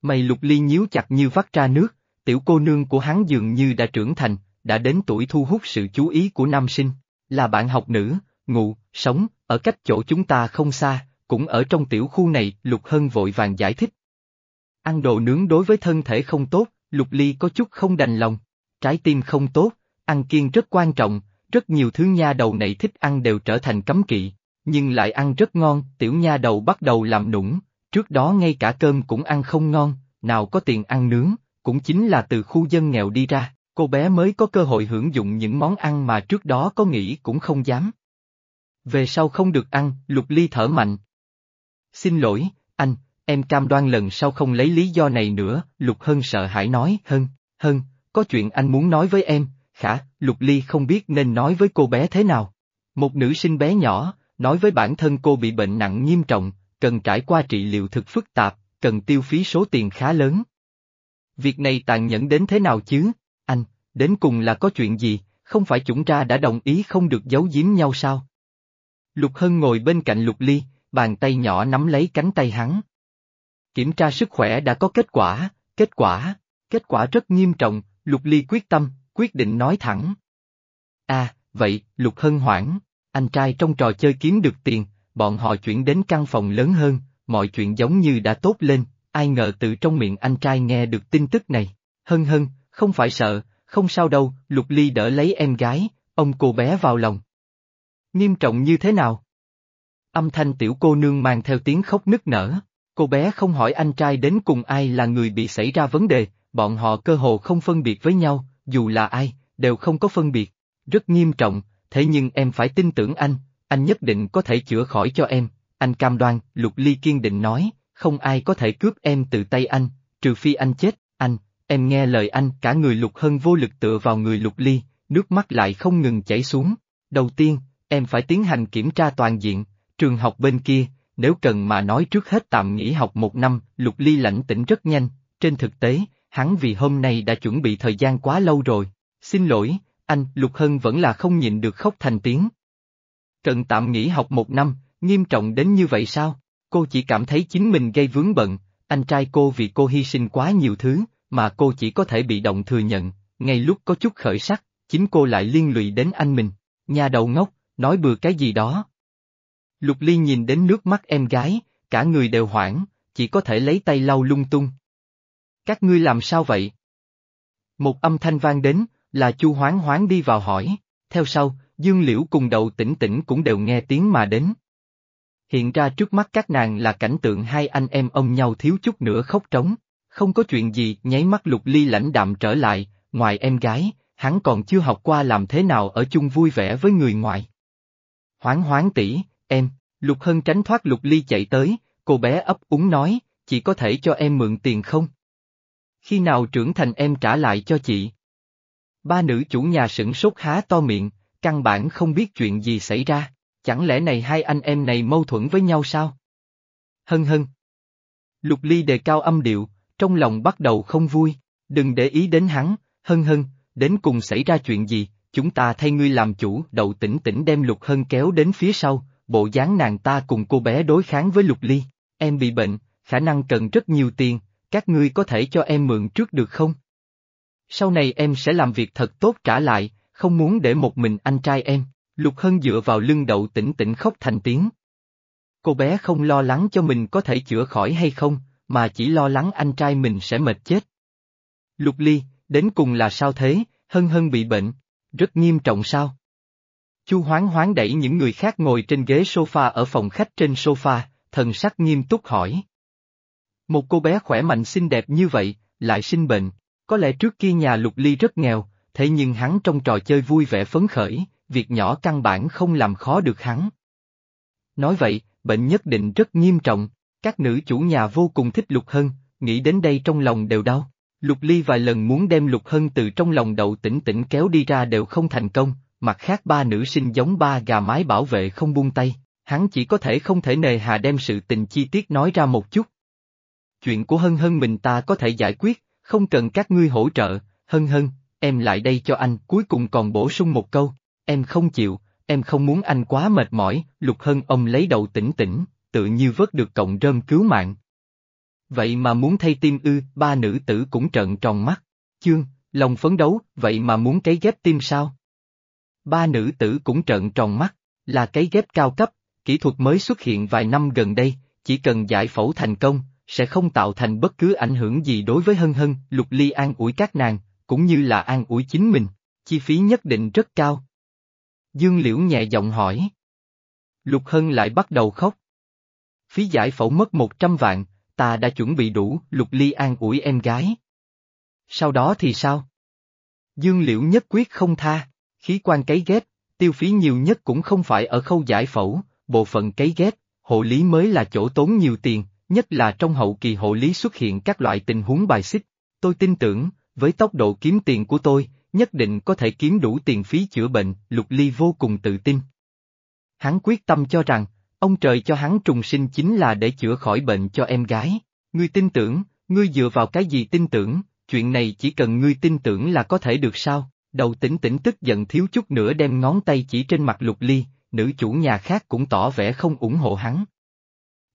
Mày Lục Ly nhíu chặt như vắt ra nước, tiểu cô nương của hắn dường như đã trưởng thành, đã đến tuổi thu hút sự chú ý của nam sinh, là bạn học nữ, ngụ, sống, ở cách chỗ chúng ta không xa, cũng ở trong tiểu khu này, Lục Hân vội vàng giải thích. Ăn đồ nướng đối với thân thể không tốt, Lục Ly có chút không đành lòng, trái tim không tốt, ăn kiêng rất quan trọng, rất nhiều thứ nha đầu này thích ăn đều trở thành cấm kỵ, nhưng lại ăn rất ngon, tiểu nha đầu bắt đầu làm nũng, trước đó ngay cả cơm cũng ăn không ngon, nào có tiền ăn nướng, cũng chính là từ khu dân nghèo đi ra, cô bé mới có cơ hội hưởng dụng những món ăn mà trước đó có nghĩ cũng không dám. Về sau không được ăn, Lục Ly thở mạnh. Xin lỗi, anh, em cam đoan lần sau không lấy lý do này nữa, Lục Hân sợ hãi nói, Hân, Hân, có chuyện anh muốn nói với em, khả, Lục Ly không biết nên nói với cô bé thế nào. Một nữ sinh bé nhỏ, nói với bản thân cô bị bệnh nặng nghiêm trọng, cần trải qua trị liệu thực phức tạp, cần tiêu phí số tiền khá lớn. Việc này tàn nhẫn đến thế nào chứ, anh, đến cùng là có chuyện gì, không phải chúng ta đã đồng ý không được giấu giếm nhau sao? Lục Hân ngồi bên cạnh Lục Ly, bàn tay nhỏ nắm lấy cánh tay hắn. Kiểm tra sức khỏe đã có kết quả, kết quả, kết quả rất nghiêm trọng, Lục Ly quyết tâm, quyết định nói thẳng. À, vậy, Lục Hân hoảng, anh trai trong trò chơi kiếm được tiền, bọn họ chuyển đến căn phòng lớn hơn, mọi chuyện giống như đã tốt lên, ai ngờ từ trong miệng anh trai nghe được tin tức này. Hân hân, không phải sợ, không sao đâu, Lục Ly đỡ lấy em gái, ông cô bé vào lòng. Nghiêm trọng như thế nào? Âm thanh tiểu cô nương mang theo tiếng khóc nức nở, cô bé không hỏi anh trai đến cùng ai là người bị xảy ra vấn đề, bọn họ cơ hồ không phân biệt với nhau, dù là ai, đều không có phân biệt. Rất nghiêm trọng, thế nhưng em phải tin tưởng anh, anh nhất định có thể chữa khỏi cho em, anh cam đoan, Lục Ly kiên định nói, không ai có thể cướp em từ tay anh, trừ phi anh chết, anh, em nghe lời anh, cả người Lục Hân vô lực tựa vào người Lục Ly, nước mắt lại không ngừng chảy xuống. Đầu tiên, em phải tiến hành kiểm tra toàn diện, trường học bên kia, nếu cần mà nói trước hết tạm nghỉ học một năm, Lục Ly lãnh tĩnh rất nhanh, trên thực tế, hắn vì hôm nay đã chuẩn bị thời gian quá lâu rồi. Xin lỗi, anh, Lục Hân vẫn là không nhịn được khóc thành tiếng. Cần tạm nghỉ học một năm, nghiêm trọng đến như vậy sao? Cô chỉ cảm thấy chính mình gây vướng bận, anh trai cô vì cô hy sinh quá nhiều thứ, mà cô chỉ có thể bị động thừa nhận, ngay lúc có chút khởi sắc, chính cô lại liên lụy đến anh mình. Nhà đầu ngốc, nói bừa cái gì đó. Lục Ly nhìn đến nước mắt em gái, cả người đều hoảng, chỉ có thể lấy tay lau lung tung. Các ngươi làm sao vậy? Một âm thanh vang đến, là Chu Hoáng Hoáng đi vào hỏi, theo sau, Dương Liễu cùng đầu tỉnh tỉnh cũng đều nghe tiếng mà đến. Hiện ra trước mắt các nàng là cảnh tượng hai anh em ông nhau thiếu chút nữa khóc trống, không có chuyện gì, nháy mắt lục ly lãnh đạm trở lại, ngoài em gái, hắn còn chưa học qua làm thế nào ở chung vui vẻ với người ngoại. Hoáng hoáng tỷ, em, lục hân tránh thoát lục ly chạy tới, cô bé ấp úng nói, chỉ có thể cho em mượn tiền không? Khi nào trưởng thành em trả lại cho chị? Ba nữ chủ nhà sửng sốt há to miệng, căn bản không biết chuyện gì xảy ra, chẳng lẽ này hai anh em này mâu thuẫn với nhau sao? Hân hân. Lục Ly đề cao âm điệu, trong lòng bắt đầu không vui, đừng để ý đến hắn, hân hân, đến cùng xảy ra chuyện gì, chúng ta thay ngươi làm chủ, đậu tỉnh tỉnh đem Lục Hân kéo đến phía sau, bộ dáng nàng ta cùng cô bé đối kháng với Lục Ly, em bị bệnh, khả năng cần rất nhiều tiền, các ngươi có thể cho em mượn trước được không? Sau này em sẽ làm việc thật tốt trả lại, không muốn để một mình anh trai em, Lục Hân dựa vào lưng đậu tỉnh tỉnh khóc thành tiếng. Cô bé không lo lắng cho mình có thể chữa khỏi hay không, mà chỉ lo lắng anh trai mình sẽ mệt chết. Lục Ly, đến cùng là sao thế, Hân Hân bị bệnh, rất nghiêm trọng sao? Chu Hoáng Hoáng đẩy những người khác ngồi trên ghế sofa ở phòng khách trên sofa, thần sắc nghiêm túc hỏi. Một cô bé khỏe mạnh xinh đẹp như vậy, lại sinh bệnh, có lẽ trước kia nhà Lục Ly rất nghèo, thế nhưng hắn trong trò chơi vui vẻ phấn khởi, việc nhỏ căn bản không làm khó được hắn. Nói vậy, bệnh nhất định rất nghiêm trọng, các nữ chủ nhà vô cùng thích Lục Hân, nghĩ đến đây trong lòng đều đau. Lục Ly vài lần muốn đem Lục Hân từ trong lòng đậu tỉnh tỉnh kéo đi ra đều không thành công, mặt khác ba nữ sinh giống ba gà mái bảo vệ không buông tay, hắn chỉ có thể không thể nề hà đem sự tình chi tiết nói ra một chút. Chuyện của Hân Hân mình ta có thể giải quyết, không cần các ngươi hỗ trợ, Hân Hân, em lại đây cho anh, cuối cùng còn bổ sung một câu, em không chịu, em không muốn anh quá mệt mỏi, Lục Hân ông lấy đầu tỉnh tỉnh, tự như vớt được cọng rơm cứu mạng. Vậy mà muốn thay tim ư, ba nữ tử cũng trợn tròn mắt. Chương, lòng phấn đấu, vậy mà muốn cấy ghép tim sao? Ba nữ tử cũng trợn tròn mắt, là cấy ghép cao cấp, kỹ thuật mới xuất hiện vài năm gần đây, chỉ cần giải phẫu thành công, sẽ không tạo thành bất cứ ảnh hưởng gì đối với hân hân, lục ly an ủi các nàng, cũng như là an ủi chính mình, chi phí nhất định rất cao. Dương Liễu nhẹ giọng hỏi. Lục Hân lại bắt đầu khóc. Phí giải phẫu mất 100 vạn, ta đã chuẩn bị đủ, Lục Ly an ủi em gái. Sau đó thì sao? Dương Liễu nhất quyết không tha, khí quan cấy ghép, tiêu phí nhiều nhất cũng không phải ở khâu giải phẫu, bộ phận cấy ghép, hộ lý mới là chỗ tốn nhiều tiền, nhất là trong hậu kỳ hộ lý xuất hiện các loại tình huống bài xích. Tôi tin tưởng, với tốc độ kiếm tiền của tôi, nhất định có thể kiếm đủ tiền phí chữa bệnh, Lục Ly vô cùng tự tin. Hắn quyết tâm cho rằng, ông trời cho hắn trùng sinh chính là để chữa khỏi bệnh cho em gái. Ngươi tin tưởng, ngươi dựa vào cái gì tin tưởng, chuyện này chỉ cần ngươi tin tưởng là có thể được sao? Đầu tỉnh tỉnh tức giận thiếu chút nữa đem ngón tay chỉ trên mặt Lục Ly, nữ chủ nhà khác cũng tỏ vẻ không ủng hộ hắn.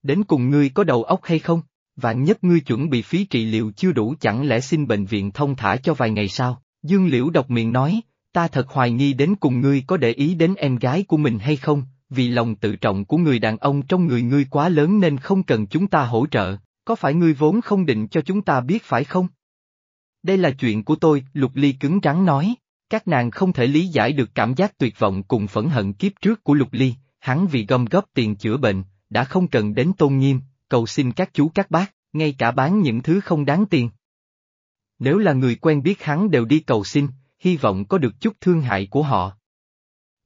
Đến cùng ngươi có đầu óc hay không? Vạn nhất ngươi chuẩn bị phí trị liệu chưa đủ chẳng lẽ xin bệnh viện thông thả cho vài ngày sao? Dương Liễu độc miệng nói, ta thật hoài nghi đến cùng ngươi có để ý đến em gái của mình hay không, vì lòng tự trọng của người đàn ông trong người ngươi quá lớn nên không cần chúng ta hỗ trợ, có phải ngươi vốn không định cho chúng ta biết phải không? Đây là chuyện của tôi, Lục Ly cứng rắn nói, các nàng không thể lý giải được cảm giác tuyệt vọng cùng phẫn hận kiếp trước của Lục Ly, hắn vì gom góp tiền chữa bệnh, đã không cần đến tôn nghiêm, cầu xin các chú các bác, ngay cả bán những thứ không đáng tiền. Nếu là người quen biết hắn đều đi cầu xin, hy vọng có được chút thương hại của họ.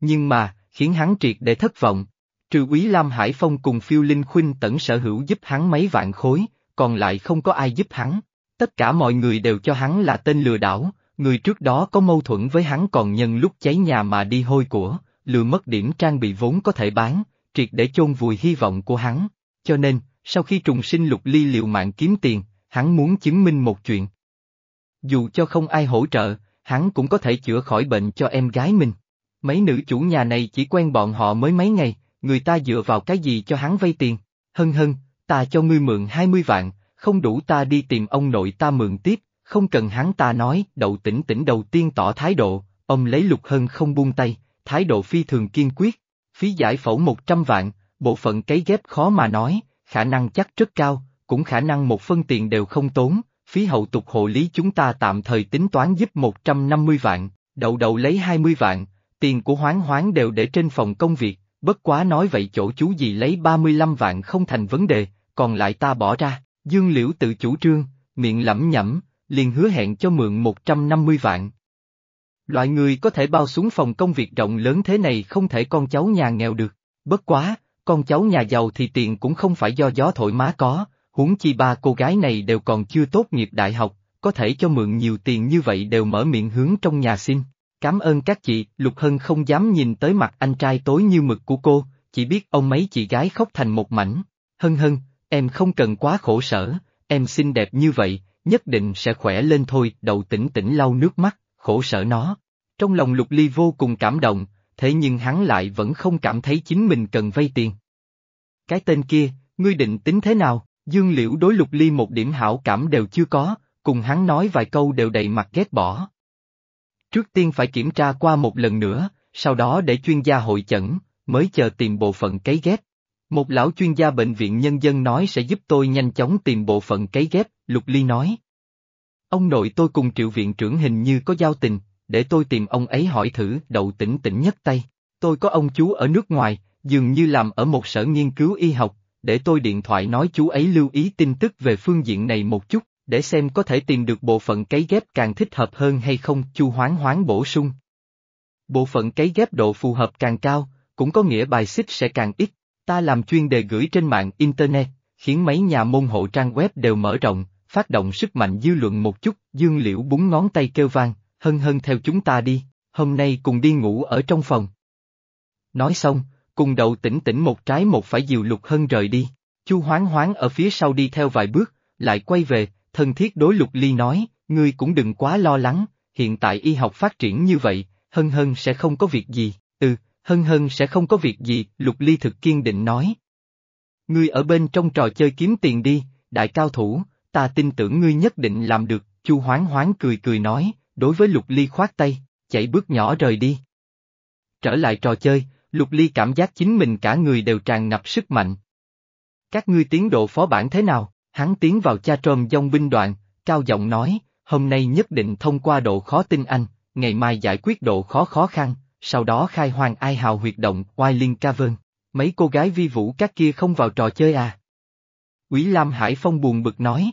Nhưng mà, khiến hắn triệt để thất vọng. Trừ quý Lam Hải Phong cùng phiêu linh khuynh tẩn sở hữu giúp hắn mấy vạn khối, còn lại không có ai giúp hắn. Tất cả mọi người đều cho hắn là tên lừa đảo, người trước đó có mâu thuẫn với hắn còn nhân lúc cháy nhà mà đi hôi của, lừa mất điểm trang bị vốn có thể bán, triệt để chôn vùi hy vọng của hắn. Cho nên, sau khi trùng sinh lục ly liệu mạng kiếm tiền, hắn muốn chứng minh một chuyện. Dù cho không ai hỗ trợ, hắn cũng có thể chữa khỏi bệnh cho em gái mình. Mấy nữ chủ nhà này chỉ quen bọn họ mới mấy ngày, người ta dựa vào cái gì cho hắn vay tiền. Hân hân, ta cho ngươi mượn 20 vạn, không đủ ta đi tìm ông nội ta mượn tiếp, không cần hắn ta nói, đậu tỉnh tỉnh đầu tiên tỏ thái độ, ông lấy lục hân không buông tay, thái độ phi thường kiên quyết, phí giải phẫu 100 vạn, bộ phận cấy ghép khó mà nói, khả năng chắc rất cao, cũng khả năng một phân tiền đều không tốn, phí hậu tục hộ lý chúng ta tạm thời tính toán giúp 150 vạn, đậu đậu lấy 20 vạn, tiền của hoáng hoáng đều để trên phòng công việc, bất quá nói vậy chỗ chú gì lấy 35 vạn không thành vấn đề, còn lại ta bỏ ra, dương liễu tự chủ trương, miệng lẩm nhẩm, liền hứa hẹn cho mượn 150 vạn. Loại người có thể bao xuống phòng công việc rộng lớn thế này không thể con cháu nhà nghèo được, bất quá, con cháu nhà giàu thì tiền cũng không phải do gió thổi má có, huống chi ba cô gái này đều còn chưa tốt nghiệp đại học, có thể cho mượn nhiều tiền như vậy đều mở miệng hướng trong nhà xin. Cảm ơn các chị, Lục Hân không dám nhìn tới mặt anh trai tối như mực của cô, chỉ biết ông mấy chị gái khóc thành một mảnh. Hân hân, em không cần quá khổ sở, em xinh đẹp như vậy, nhất định sẽ khỏe lên thôi, đầu tỉnh tỉnh lau nước mắt, khổ sở nó. Trong lòng lục ly vô cùng cảm động, thế nhưng hắn lại vẫn không cảm thấy chính mình cần vay tiền. Cái tên kia, ngươi định tính thế nào? Dương Liễu đối lục ly một điểm hảo cảm đều chưa có, cùng hắn nói vài câu đều đầy mặt ghét bỏ. Trước tiên phải kiểm tra qua một lần nữa, sau đó để chuyên gia hội chẩn, mới chờ tìm bộ phận cấy ghép. Một lão chuyên gia bệnh viện nhân dân nói sẽ giúp tôi nhanh chóng tìm bộ phận cấy ghép, Lục Ly nói. Ông nội tôi cùng triệu viện trưởng hình như có giao tình, để tôi tìm ông ấy hỏi thử, đậu tỉnh tỉnh nhất tay. Tôi có ông chú ở nước ngoài, dường như làm ở một sở nghiên cứu y học, để tôi điện thoại nói chú ấy lưu ý tin tức về phương diện này một chút, để xem có thể tìm được bộ phận cấy ghép càng thích hợp hơn hay không, chu hoán hoán bổ sung. Bộ phận cấy ghép độ phù hợp càng cao, cũng có nghĩa bài xích sẽ càng ít, ta làm chuyên đề gửi trên mạng Internet, khiến mấy nhà môn hộ trang web đều mở rộng, phát động sức mạnh dư luận một chút, dương liễu búng ngón tay kêu vang, hân hân theo chúng ta đi, hôm nay cùng đi ngủ ở trong phòng. Nói xong, cùng đầu tỉnh tỉnh một trái một phải dìu lục hân rời đi, chu hoáng hoáng ở phía sau đi theo vài bước, lại quay về, thân thiết đối lục ly nói, ngươi cũng đừng quá lo lắng, hiện tại y học phát triển như vậy, hân hân sẽ không có việc gì, ừ, hân hân sẽ không có việc gì, lục ly thực kiên định nói. Ngươi ở bên trong trò chơi kiếm tiền đi, đại cao thủ, ta tin tưởng ngươi nhất định làm được, chu hoáng hoáng cười cười nói, đối với lục ly khoát tay, chạy bước nhỏ rời đi. Trở lại trò chơi, lục ly cảm giác chính mình cả người đều tràn ngập sức mạnh. Các ngươi tiến độ phó bản thế nào? Hắn tiến vào cha trôm dông binh đoàn, cao giọng nói, hôm nay nhất định thông qua độ khó tin anh, ngày mai giải quyết độ khó khó khăn, sau đó khai hoàng ai hào huyệt động, oai liên ca vơn. Mấy cô gái vi vũ các kia không vào trò chơi à? Quý Lam Hải Phong buồn bực nói.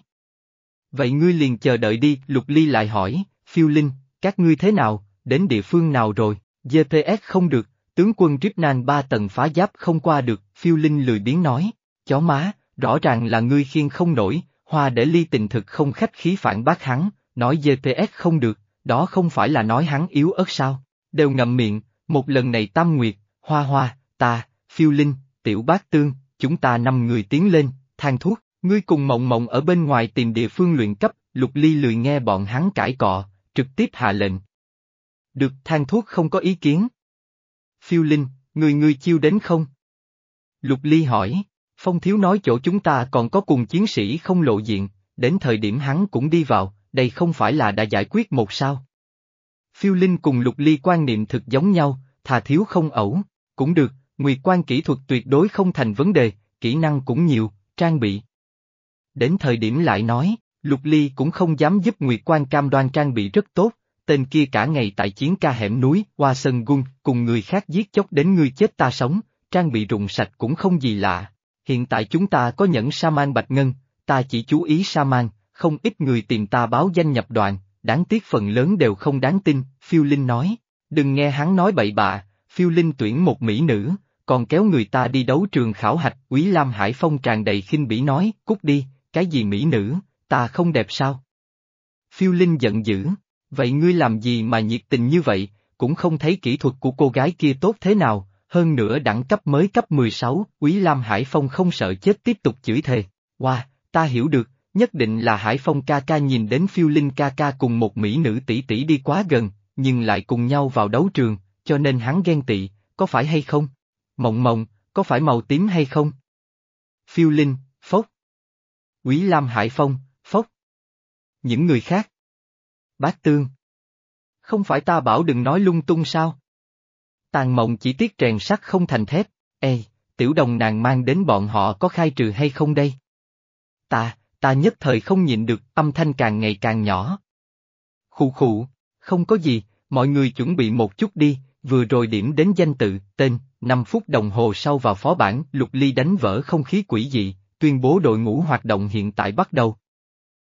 Vậy ngươi liền chờ đợi đi, Lục Ly lại hỏi, phiêu linh, các ngươi thế nào, đến địa phương nào rồi, GPS không được, tướng quân Ripnan ba tầng phá giáp không qua được, phiêu linh lười biến nói, chó má, rõ ràng là ngươi khiên không nổi, hoa để ly tình thực không khách khí phản bác hắn, nói GPS không được, đó không phải là nói hắn yếu ớt sao, đều ngậm miệng, một lần này tam nguyệt, hoa hoa, ta, phiêu linh, tiểu bác tương, chúng ta năm người tiến lên, than thuốc, ngươi cùng mộng mộng ở bên ngoài tìm địa phương luyện cấp, lục ly lười nghe bọn hắn cãi cọ, trực tiếp hạ lệnh. Được than thuốc không có ý kiến. Phiêu linh, người người chiêu đến không? Lục ly hỏi. Phong Thiếu nói chỗ chúng ta còn có cùng chiến sĩ không lộ diện, đến thời điểm hắn cũng đi vào, đây không phải là đã giải quyết một sao. Phiêu Linh cùng Lục Ly quan niệm thực giống nhau, thà thiếu không ẩu, cũng được, nguy quan kỹ thuật tuyệt đối không thành vấn đề, kỹ năng cũng nhiều, trang bị. Đến thời điểm lại nói, Lục Ly cũng không dám giúp Nguyệt Quan cam đoan trang bị rất tốt, tên kia cả ngày tại chiến ca hẻm núi, qua sân gung cùng người khác giết chóc đến người chết ta sống, trang bị rụng sạch cũng không gì lạ, hiện tại chúng ta có nhẫn Saman Bạch Ngân, ta chỉ chú ý Saman, không ít người tìm ta báo danh nhập đoàn, đáng tiếc phần lớn đều không đáng tin, phiêu linh nói. Đừng nghe hắn nói bậy bạ, phiêu linh tuyển một mỹ nữ, còn kéo người ta đi đấu trường khảo hạch, Quý Lam Hải Phong tràn đầy khinh bỉ nói, cút đi, cái gì mỹ nữ, ta không đẹp sao? Phiêu linh giận dữ, vậy ngươi làm gì mà nhiệt tình như vậy, cũng không thấy kỹ thuật của cô gái kia tốt thế nào, hơn nữa đẳng cấp mới cấp 16, Quý Lam Hải Phong không sợ chết tiếp tục chửi thề. Wow, ta hiểu được, nhất định là Hải Phong ca ca nhìn đến phiêu linh ca ca cùng một mỹ nữ tỷ tỷ đi quá gần, nhưng lại cùng nhau vào đấu trường, cho nên hắn ghen tị, có phải hay không? Mộng mộng, có phải màu tím hay không? Phiêu linh, phốc. Quý Lam Hải Phong, phốc. Những người khác. Bác Tương. Không phải ta bảo đừng nói lung tung sao? Tàn mộng chỉ tiếc rèn sắt không thành thép, ê, tiểu đồng nàng mang đến bọn họ có khai trừ hay không đây? Ta, ta nhất thời không nhịn được, âm thanh càng ngày càng nhỏ. Khụ khụ, không có gì, mọi người chuẩn bị một chút đi, vừa rồi điểm đến danh tự, tên, 5 phút đồng hồ sau vào phó bản, Lục Ly đánh vỡ không khí quỷ dị, tuyên bố đội ngũ hoạt động hiện tại bắt đầu.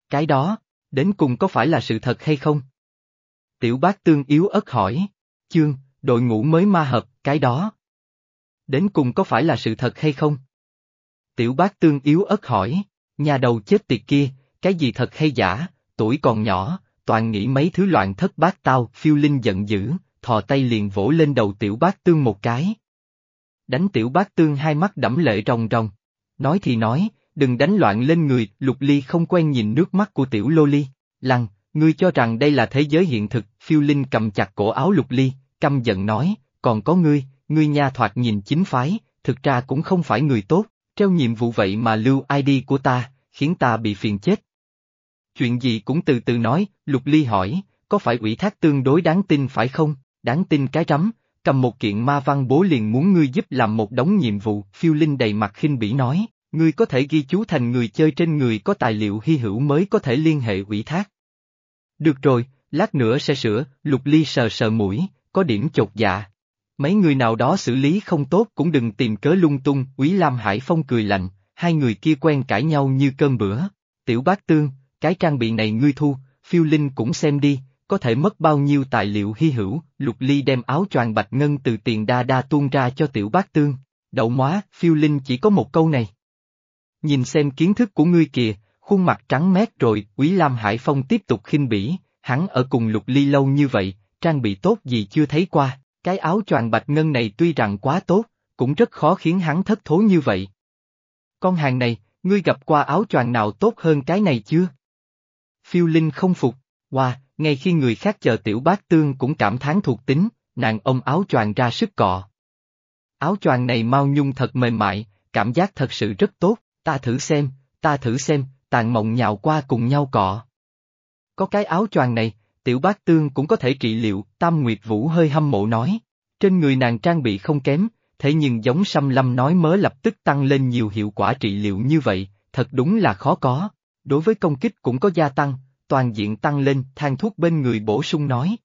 Cái đó, đến cùng có phải là sự thật hay không? Tiểu bác tương yếu ớt hỏi, chương, đội ngũ mới ma hợp, cái đó. Đến cùng có phải là sự thật hay không? Tiểu bác tương yếu ớt hỏi, nhà đầu chết tiệt kia, cái gì thật hay giả, tuổi còn nhỏ, toàn nghĩ mấy thứ loạn thất bát tao, phiêu linh giận dữ, thò tay liền vỗ lên đầu tiểu bác tương một cái. Đánh tiểu bác tương hai mắt đẫm lệ ròng ròng. Nói thì nói, đừng đánh loạn lên người, Lục Ly không quen nhìn nước mắt của tiểu lô ly. Lăng, ngươi cho rằng đây là thế giới hiện thực, phiêu linh cầm chặt cổ áo Lục Ly, căm giận nói, còn có ngươi, ngươi nha thoạt nhìn chính phái, thực ra cũng không phải người tốt, treo nhiệm vụ vậy mà lưu ID của ta, khiến ta bị phiền chết. Chuyện gì cũng từ từ nói, Lục Ly hỏi, có phải ủy thác tương đối đáng tin phải không, đáng tin cái rắm, cầm một kiện ma văn bố liền muốn ngươi giúp làm một đống nhiệm vụ, phiêu linh đầy mặt khinh bỉ nói, ngươi có thể ghi chú thành người chơi trên người có tài liệu hy hữu mới có thể liên hệ ủy thác. Được rồi, lát nữa sẽ sửa, lục ly sờ sờ mũi, có điểm chột dạ. Mấy người nào đó xử lý không tốt cũng đừng tìm cớ lung tung, Quý Lam Hải Phong cười lạnh, hai người kia quen cãi nhau như cơm bữa. Tiểu bác tương, cái trang bị này ngươi thu, phiêu linh cũng xem đi, có thể mất bao nhiêu tài liệu hy hữu, Lục Ly đem áo choàng bạch ngân từ tiền đa đa tuôn ra cho tiểu bác tương. Đậu móa, phiêu linh chỉ có một câu này. Nhìn xem kiến thức của ngươi kìa, khuôn mặt trắng mét rồi, Quý Lam Hải Phong tiếp tục khinh bỉ, hắn ở cùng Lục Ly lâu như vậy, trang bị tốt gì chưa thấy qua, cái áo choàng bạch ngân này tuy rằng quá tốt, cũng rất khó khiến hắn thất thố như vậy. Con hàng này, ngươi gặp qua áo choàng nào tốt hơn cái này chưa? Phiêu Linh không phục, wow, ngay khi người khác chờ tiểu bát tương cũng cảm thán thuộc tính, nàng ôm áo choàng ra sức cọ. Áo choàng này mau nhung thật mềm mại, cảm giác thật sự rất tốt, ta thử xem, ta thử xem, tàn mộng nhào qua cùng nhau cọ. Có cái áo choàng này, tiểu bát tương cũng có thể trị liệu, Tam Nguyệt Vũ hơi hâm mộ nói. Trên người nàng trang bị không kém, thế nhưng giống xăm lâm nói mớ lập tức tăng lên nhiều hiệu quả trị liệu như vậy, thật đúng là khó có. Đối với công kích cũng có gia tăng, toàn diện tăng lên, thang thuốc bên người bổ sung nói.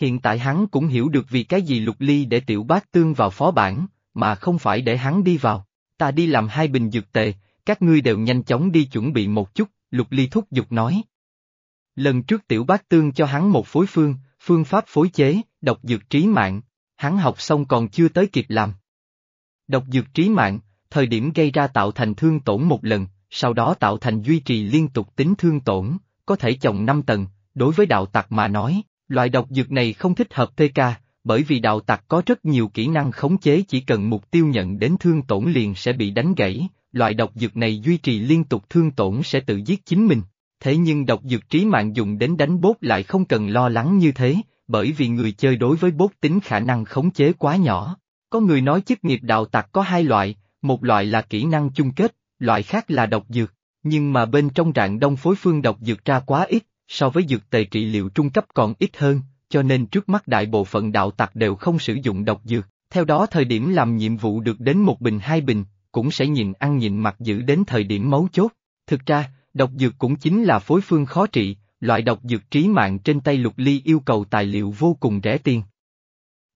Hiện tại hắn cũng hiểu được vì cái gì lục ly để tiểu Bác tương vào phó bản, mà không phải để hắn đi vào. Ta đi làm hai bình dược tề, các ngươi đều nhanh chóng đi chuẩn bị một chút, lục ly thúc giục nói. Lần trước tiểu Bác tương cho hắn một phối phương, phương pháp phối chế, độc dược trí mạng, hắn học xong còn chưa tới kịp làm. Độc dược trí mạng, thời điểm gây ra tạo thành thương tổn một lần, sau đó tạo thành duy trì liên tục tính thương tổn, có thể chồng 5 tầng, đối với đạo tặc mà nói, loại độc dược này không thích hợp TK, bởi vì đạo tặc có rất nhiều kỹ năng khống chế chỉ cần mục tiêu nhận đến thương tổn liền sẽ bị đánh gãy, loại độc dược này duy trì liên tục thương tổn sẽ tự giết chính mình. Thế nhưng độc dược trí mạng dùng đến đánh bốt lại không cần lo lắng như thế, bởi vì người chơi đối với bốt tính khả năng khống chế quá nhỏ. Có người nói chức nghiệp đạo tặc có hai loại, một loại là kỹ năng chung kết, loại khác là độc dược nhưng mà bên trong rạng đông phối phương độc dược ra quá ít, so với dược tề trị liệu trung cấp còn ít hơn, cho nên trước mắt đại bộ phận đạo tặc đều không sử dụng độc dược, theo đó thời điểm làm nhiệm vụ được đến một bình hai bình, cũng sẽ nhìn ăn nhìn mặt giữ đến thời điểm mấu chốt. Thực ra, độc dược cũng chính là phối phương khó trị, loại độc dược trí mạng trên tay lục ly yêu cầu tài liệu vô cùng rẻ tiền.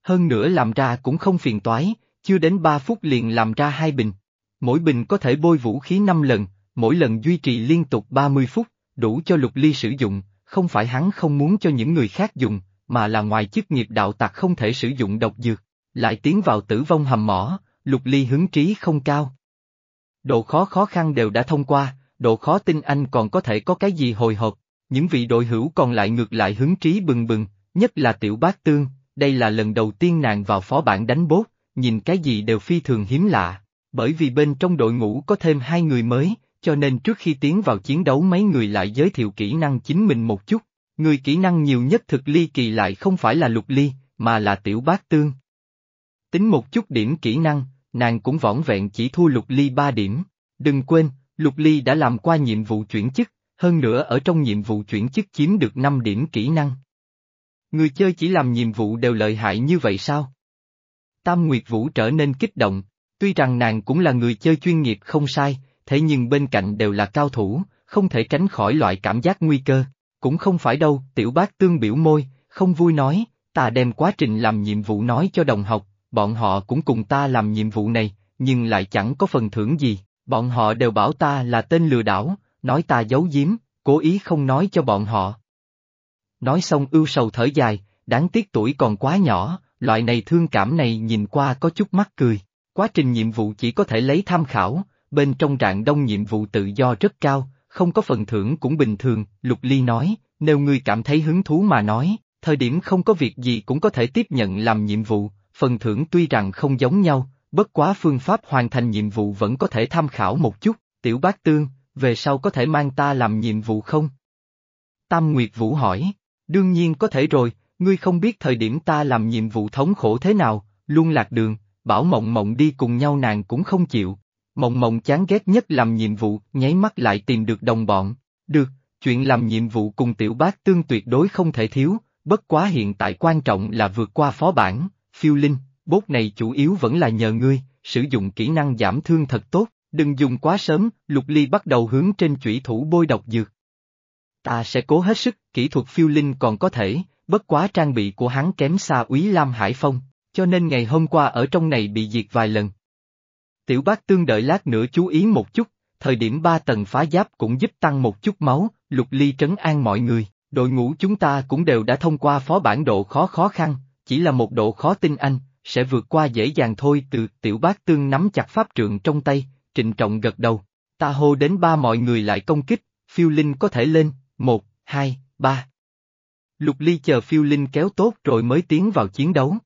Hơn nữa làm ra cũng không phiền toái, chưa đến 3 phút liền làm ra hai bình. Mỗi bình có thể bôi vũ khí 5 lần, mỗi lần duy trì liên tục 30 phút, đủ cho lục ly sử dụng, không phải hắn không muốn cho những người khác dùng, mà là ngoài chức nghiệp đạo tặc không thể sử dụng độc dược, lại tiến vào tử vong hầm mỏ, lục ly hứng trí không cao. Độ khó khó khăn đều đã thông qua, độ khó tin anh còn có thể có cái gì hồi hộp, những vị đội hữu còn lại ngược lại hứng trí bừng bừng, nhất là tiểu Bác tương, đây là lần đầu tiên nàng vào phó bản đánh bốt, nhìn cái gì đều phi thường hiếm lạ, bởi vì bên trong đội ngũ có thêm hai người mới, cho nên trước khi tiến vào chiến đấu mấy người lại giới thiệu kỹ năng chính mình một chút. Người kỹ năng nhiều nhất thực ly kỳ lại không phải là lục ly, mà là tiểu bát tương. Tính một chút điểm kỹ năng, nàng cũng võn vẹn chỉ thua lục ly ba điểm. Đừng quên, lục ly đã làm qua nhiệm vụ chuyển chức, hơn nữa ở trong nhiệm vụ chuyển chức chiếm được 5 điểm kỹ năng. Người chơi chỉ làm nhiệm vụ đều lợi hại như vậy sao? Tam Nguyệt Vũ trở nên kích động, tuy rằng nàng cũng là người chơi chuyên nghiệp không sai, thế nhưng bên cạnh đều là cao thủ, không thể tránh khỏi loại cảm giác nguy cơ. Cũng không phải đâu, tiểu bác tương biểu môi, không vui nói, ta đem quá trình làm nhiệm vụ nói cho đồng học, bọn họ cũng cùng ta làm nhiệm vụ này, nhưng lại chẳng có phần thưởng gì, bọn họ đều bảo ta là tên lừa đảo, nói ta giấu giếm, cố ý không nói cho bọn họ. Nói xong ưu sầu thở dài, đáng tiếc tuổi còn quá nhỏ, loại này thương cảm này nhìn qua có chút mắc cười. Quá trình nhiệm vụ chỉ có thể lấy tham khảo, bên trong rạng đông nhiệm vụ tự do rất cao, không có phần thưởng cũng bình thường, Lục Ly nói, nếu ngươi cảm thấy hứng thú mà nói, thời điểm không có việc gì cũng có thể tiếp nhận làm nhiệm vụ, phần thưởng tuy rằng không giống nhau, bất quá phương pháp hoàn thành nhiệm vụ vẫn có thể tham khảo một chút, Tiểu bác tương, về sau có thể mang ta làm nhiệm vụ không? Tam Nguyệt Vũ hỏi, đương nhiên có thể rồi, ngươi không biết thời điểm ta làm nhiệm vụ thống khổ thế nào, luôn lạc đường, bảo mộng mộng đi cùng nhau nàng cũng không chịu. Mộng mộng chán ghét nhất làm nhiệm vụ, nháy mắt lại tìm được đồng bọn. Được, chuyện làm nhiệm vụ cùng tiểu bác tương tuyệt đối không thể thiếu, bất quá hiện tại quan trọng là vượt qua phó bản, phiêu linh, bốt này chủ yếu vẫn là nhờ ngươi, sử dụng kỹ năng giảm thương thật tốt, đừng dùng quá sớm, lục ly bắt đầu hướng trên chủy thủ bôi độc dược. Ta sẽ cố hết sức, kỹ thuật phiêu linh còn có thể, bất quá trang bị của hắn kém xa úy Lam Hải Phong, cho nên ngày hôm qua ở trong này bị diệt vài lần. Tiểu bác tương đợi lát nữa chú ý một chút, thời điểm ba tầng phá giáp cũng giúp tăng một chút máu, lục ly trấn an mọi người, đội ngũ chúng ta cũng đều đã thông qua phó bản độ khó khó khăn, chỉ là một độ khó tin anh, sẽ vượt qua dễ dàng thôi từ tiểu bác tương nắm chặt pháp trượng trong tay, trịnh trọng gật đầu, ta hô đến ba mọi người lại công kích, phiêu linh có thể lên, một, hai, ba. Lục ly chờ phiêu linh kéo tốt rồi mới tiến vào chiến đấu.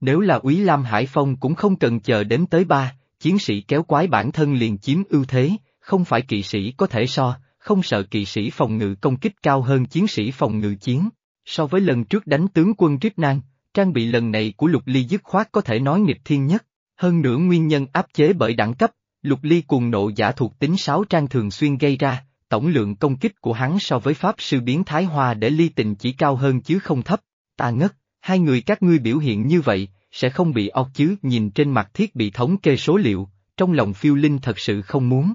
Nếu là úy Lam Hải Phong cũng không cần chờ đến tới ba, chiến sĩ kéo quái bản thân liền chiếm ưu thế, không phải kỵ sĩ có thể so, không sợ kỵ sĩ phòng ngự công kích cao hơn chiến sĩ phòng ngự chiến. So với lần trước đánh tướng quân Trích Nang, trang bị lần này của Lục Ly dứt khoát có thể nói nghịch thiên nhất. Hơn nữa nguyên nhân áp chế bởi đẳng cấp, Lục Ly cuồng nộ giả thuộc tính 6 trang thường xuyên gây ra, tổng lượng công kích của hắn so với Pháp sư biến thái hoa để ly tình chỉ cao hơn chứ không thấp. Ta ngất, hai người các ngươi biểu hiện như vậy, sẽ không bị ọc chứ nhìn trên mặt thiết bị thống kê số liệu, trong lòng phiêu linh thật sự không muốn.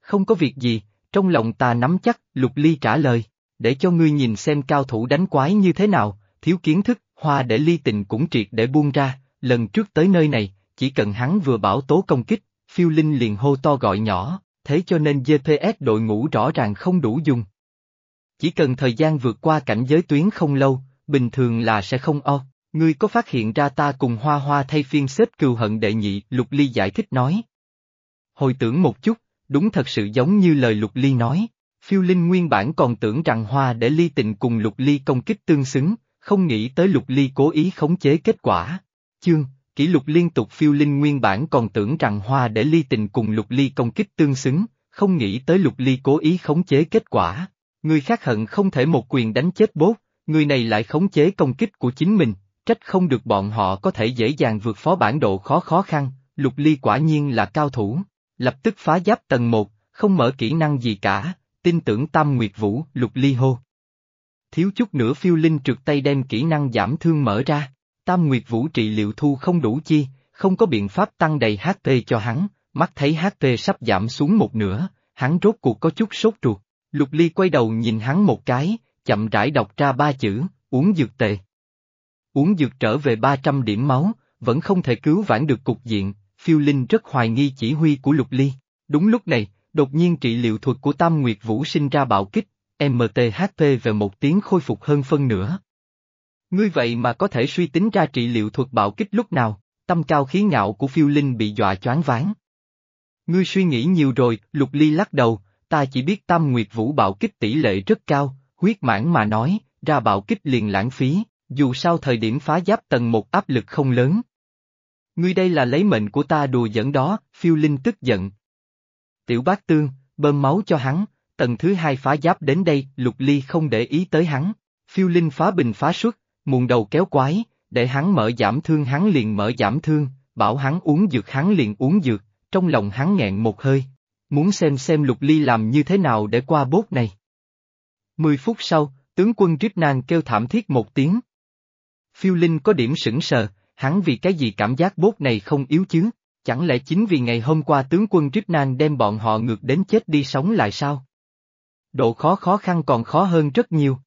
Không có việc gì, trong lòng ta nắm chắc, lục ly trả lời, để cho ngươi nhìn xem cao thủ đánh quái như thế nào, thiếu kiến thức, hoa để ly tình cũng triệt để buông ra, lần trước tới nơi này, chỉ cần hắn vừa bảo tố công kích, phiêu linh liền hô to gọi nhỏ, thế cho nên GPS đội ngũ rõ ràng không đủ dùng. Chỉ cần thời gian vượt qua cảnh giới tuyến không lâu, bình thường là sẽ không o. Ngươi có phát hiện ra ta cùng hoa hoa thay phiên xếp cừu hận đệ nhị, Lục Ly giải thích nói. Hồi tưởng một chút, đúng thật sự giống như lời Lục Ly nói, phiêu linh nguyên bản còn tưởng rằng hoa để ly tịnh cùng Lục Ly công kích tương xứng, không nghĩ tới Lục Ly cố ý khống chế kết quả. Chương, kỷ lục liên tục phiêu linh nguyên bản còn tưởng rằng hoa để ly tình cùng Lục Ly công kích tương xứng, không nghĩ tới Lục Ly cố ý khống chế kết quả. Người khác hận không thể một quyền đánh chết bốt, người này lại khống chế công kích của chính mình, trách không được bọn họ có thể dễ dàng vượt phó bản độ khó khó khăn, Lục Ly quả nhiên là cao thủ, lập tức phá giáp tầng 1, không mở kỹ năng gì cả, tin tưởng Tam Nguyệt Vũ, Lục Ly hô. Thiếu chút nữa phiêu linh trượt tay đem kỹ năng giảm thương mở ra, Tam Nguyệt Vũ trị liệu thu không đủ chi, không có biện pháp tăng đầy HP cho hắn, mắt thấy HP sắp giảm xuống một nửa, hắn rốt cuộc có chút sốt ruột. Lục Ly quay đầu nhìn hắn một cái, chậm rãi đọc ra ba chữ, uống dược tệ. Uống dược trở về 300 điểm máu, vẫn không thể cứu vãn được cục diện, phiêu linh rất hoài nghi chỉ huy của Lục Ly. Đúng lúc này, đột nhiên trị liệu thuật của Tam Nguyệt Vũ sinh ra bạo kích, MTHP về một tiếng khôi phục hơn phân nửa. Ngươi vậy mà có thể suy tính ra trị liệu thuật bạo kích lúc nào, tâm cao khí ngạo của phiêu linh bị dọa choáng váng. Ngươi suy nghĩ nhiều rồi, Lục Ly lắc đầu, ta chỉ biết Tam Nguyệt Vũ bạo kích tỷ lệ rất cao, huyết mãn mà nói, ra bạo kích liền lãng phí, dù sao thời điểm phá giáp tầng một áp lực không lớn. Ngươi đây là lấy mệnh của ta đùa dẫn đó, phiêu linh tức giận. Tiểu bác tương, bơm máu cho hắn, tầng thứ hai phá giáp đến đây, lục ly không để ý tới hắn. Phiêu linh phá bình phá suất, muồn đầu kéo quái, để hắn mở giảm thương hắn liền mở giảm thương, bảo hắn uống dược hắn liền uống dược, trong lòng hắn nghẹn một hơi. Muốn xem xem lục ly làm như thế nào để qua bốt này. Mười phút sau, tướng quân Rít nan kêu thảm thiết một tiếng. Phiêu Linh có điểm sững sờ, hắn vì cái gì cảm giác bốt này không yếu chứ, chẳng lẽ chính vì ngày hôm qua tướng quân Rít Nang đem bọn họ ngược đến chết đi sống lại sao? Độ khó khó khăn còn khó hơn rất nhiều.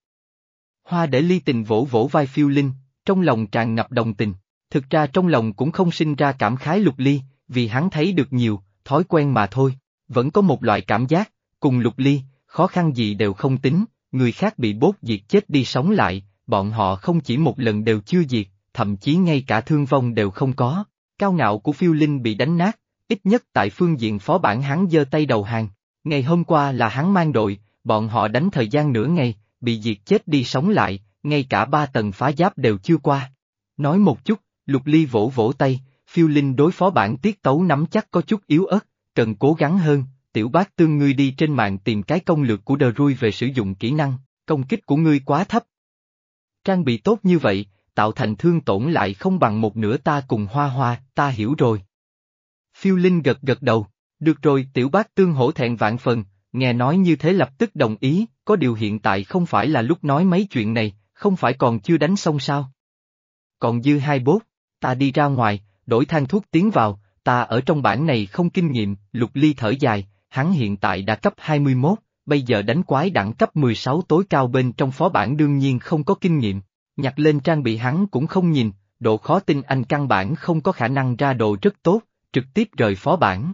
Hoa để ly tình vỗ vỗ vai phiêu linh, trong lòng tràn ngập đồng tình, thực ra trong lòng cũng không sinh ra cảm khái lục ly, vì hắn thấy được nhiều, thói quen mà thôi, vẫn có một loại cảm giác, cùng lục ly, khó khăn gì đều không tính, người khác bị bốt diệt chết đi sống lại, bọn họ không chỉ một lần đều chưa diệt, thậm chí ngay cả thương vong đều không có. Cao ngạo của phiêu linh bị đánh nát, ít nhất tại phương diện phó bản hắn giơ tay đầu hàng. Ngày hôm qua là hắn mang đội, bọn họ đánh thời gian nửa ngày, bị diệt chết đi sống lại, ngay cả ba tầng phá giáp đều chưa qua. Nói một chút, lục ly vỗ vỗ tay, phiêu linh đối phó bản tiết tấu nắm chắc có chút yếu ớt, cần cố gắng hơn, tiểu bác tương ngươi đi trên mạng tìm cái công lược của đờ rui về sử dụng kỹ năng, công kích của ngươi quá thấp. Trang bị tốt như vậy, tạo thành thương tổn lại không bằng một nửa ta cùng hoa hoa, ta hiểu rồi. Phiêu Linh gật gật đầu, được rồi tiểu bác tương hổ thẹn vạn phần, nghe nói như thế lập tức đồng ý, có điều hiện tại không phải là lúc nói mấy chuyện này, không phải còn chưa đánh xong sao? Còn dư hai bốt, ta đi ra ngoài, đổi thang thuốc tiến vào, ta ở trong bản này không kinh nghiệm, lục ly thở dài, hắn hiện tại đã cấp 21, bây giờ đánh quái đẳng cấp 16 tối cao bên trong phó bản đương nhiên không có kinh nghiệm, nhặt lên trang bị hắn cũng không nhìn, độ khó tin anh căn bản không có khả năng ra đồ rất tốt, trực tiếp rời phó bản.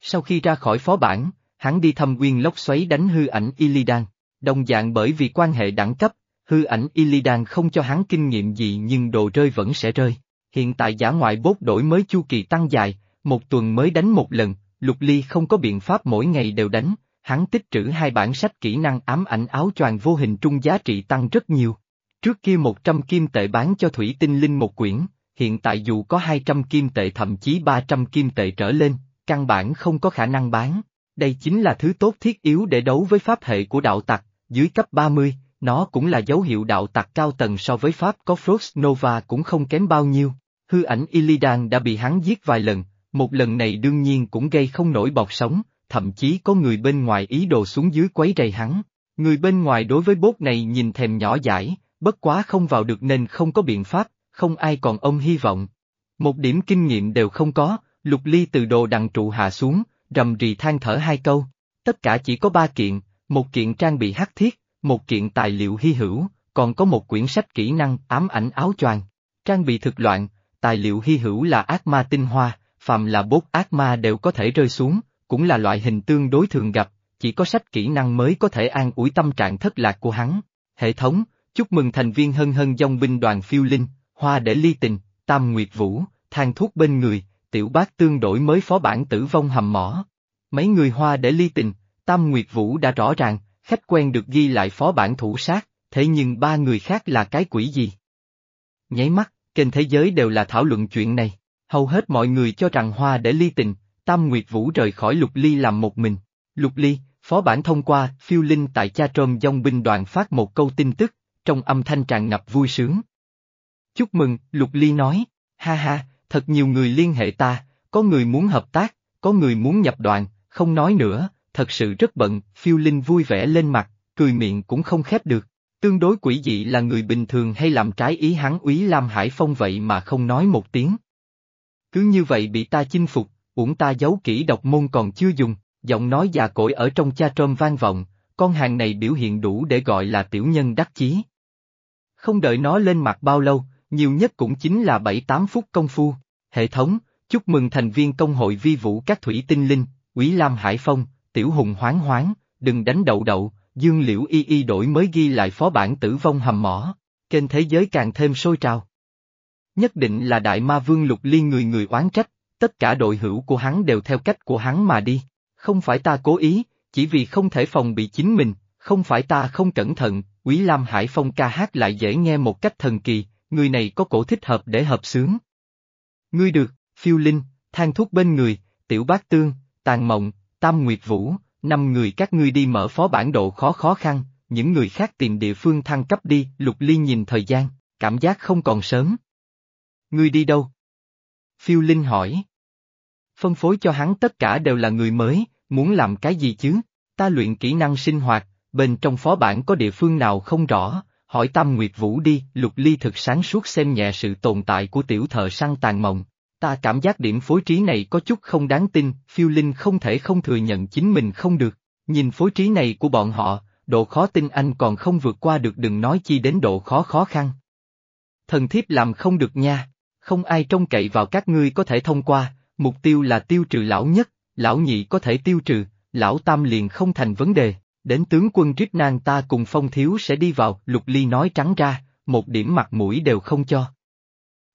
Sau khi ra khỏi phó bản, hắn đi thăm nguyên lốc xoáy đánh hư ảnh Illidan, đồng dạng bởi vì quan hệ đẳng cấp, hư ảnh Illidan không cho hắn kinh nghiệm gì nhưng đồ rơi vẫn sẽ rơi. Hiện tại giả ngoại bốt đổi mới chu kỳ tăng dài, một tuần mới đánh một lần, Lục Ly không có biện pháp mỗi ngày đều đánh, hắn tích trữ hai bản sách kỹ năng ám ảnh áo choàng vô hình trung giá trị tăng rất nhiều. Trước kia 100 kim tệ bán cho thủy tinh linh một quyển, hiện tại dù có 200 kim tệ thậm chí 300 kim tệ trở lên, căn bản không có khả năng bán. Đây chính là thứ tốt thiết yếu để đấu với pháp hệ của đạo tặc, dưới cấp 30, nó cũng là dấu hiệu đạo tặc cao tầng so với pháp có Frost Nova cũng không kém bao nhiêu. Hư ảnh Illidan đã bị hắn giết vài lần, một lần này đương nhiên cũng gây không nổi bọt sóng, thậm chí có người bên ngoài ý đồ xuống dưới quấy rầy hắn. Người bên ngoài đối với bốt này nhìn thèm nhỏ dãi, bất quá không vào được nên không có biện pháp, không ai còn ông hy vọng. Một điểm kinh nghiệm đều không có, lục ly từ đồ đằng trụ hạ xuống, rầm rì than thở hai câu. Tất cả chỉ có ba kiện, một kiện trang bị hắc thiết, một kiện tài liệu hy hữu, còn có một quyển sách kỹ năng ám ảnh áo choàng. Trang bị thực loạn, tài liệu hy hữu là ác ma tinh hoa, phàm là bốt ác ma đều có thể rơi xuống, cũng là loại hình tương đối thường gặp, chỉ có sách kỹ năng mới có thể an ủi tâm trạng thất lạc của hắn. Hệ thống, chúc mừng thành viên hân hân dòng binh đoàn phiêu linh, hoa để ly tình, tam nguyệt vũ, thang thuốc bên người, tiểu bác tương đổi mới phó bản tử vong hầm mỏ. Mấy người hoa để ly tình, tam nguyệt vũ đã rõ ràng, khách quen được ghi lại phó bản thủ sát, thế nhưng ba người khác là cái quỷ gì? Nháy mắt, kênh thế giới đều là thảo luận chuyện này, hầu hết mọi người cho rằng hoa để ly tình, Tam Nguyệt Vũ rời khỏi Lục Ly làm một mình. Lục Ly, phó bản thông qua, phiêu linh tại cha trôm dòng binh đoàn phát một câu tin tức, trong âm thanh tràn ngập vui sướng. Chúc mừng, Lục Ly nói, ha ha, thật nhiều người liên hệ ta, có người muốn hợp tác, có người muốn nhập đoàn, không nói nữa, thật sự rất bận, phiêu linh vui vẻ lên mặt, cười miệng cũng không khép được. Tương đối quỷ dị là người bình thường hay làm trái ý hắn úy Lam Hải Phong vậy mà không nói một tiếng. Cứ như vậy bị ta chinh phục, uổng ta giấu kỹ độc môn còn chưa dùng, giọng nói già cỗi ở trong cha trôm vang vọng, con hàng này biểu hiện đủ để gọi là tiểu nhân đắc chí. Không đợi nó lên mặt bao lâu, nhiều nhất cũng chính là 7-8 phút công phu. Hệ thống, chúc mừng thành viên công hội vi vũ các thủy tinh linh, Quý Lam Hải Phong, Tiểu Hùng Hoáng Hoáng, đừng đánh đậu đậu, Dương Liễu Y Y đổi mới ghi lại phó bản tử vong hầm mỏ, kênh thế giới càng thêm sôi trào. Nhất định là đại ma vương lục liên người người oán trách, tất cả đội hữu của hắn đều theo cách của hắn mà đi, không phải ta cố ý, chỉ vì không thể phòng bị chính mình, không phải ta không cẩn thận, Quý Lam Hải Phong ca hát lại dễ nghe một cách thần kỳ, người này có cổ thích hợp để hợp sướng. Ngươi được, phiêu linh, than thuốc bên người, tiểu bát tương, tàn mộng, tam nguyệt vũ, năm người các ngươi đi mở phó bản độ khó khó khăn, những người khác tìm địa phương thăng cấp đi, lục ly nhìn thời gian, cảm giác không còn sớm. Ngươi đi đâu? Phiêu Linh hỏi. Phân phối cho hắn tất cả đều là người mới, muốn làm cái gì chứ? Ta luyện kỹ năng sinh hoạt, bên trong phó bản có địa phương nào không rõ, hỏi Tam Nguyệt Vũ đi, Lục Ly thực sáng suốt xem nhẹ sự tồn tại của tiểu thợ săn tàn mộng. Ta cảm giác điểm phối trí này có chút không đáng tin, phiêu linh không thể không thừa nhận chính mình không được. Nhìn phối trí này của bọn họ, độ khó tin anh còn không vượt qua được đừng nói chi đến độ khó khó khăn. Thần thiếp làm không được nha, không ai trông cậy vào các ngươi có thể thông qua, mục tiêu là tiêu trừ lão nhất, lão nhị có thể tiêu trừ, lão tam liền không thành vấn đề, đến tướng quân rít Nang ta cùng phong thiếu sẽ đi vào, lục ly nói trắng ra, một điểm mặt mũi đều không cho.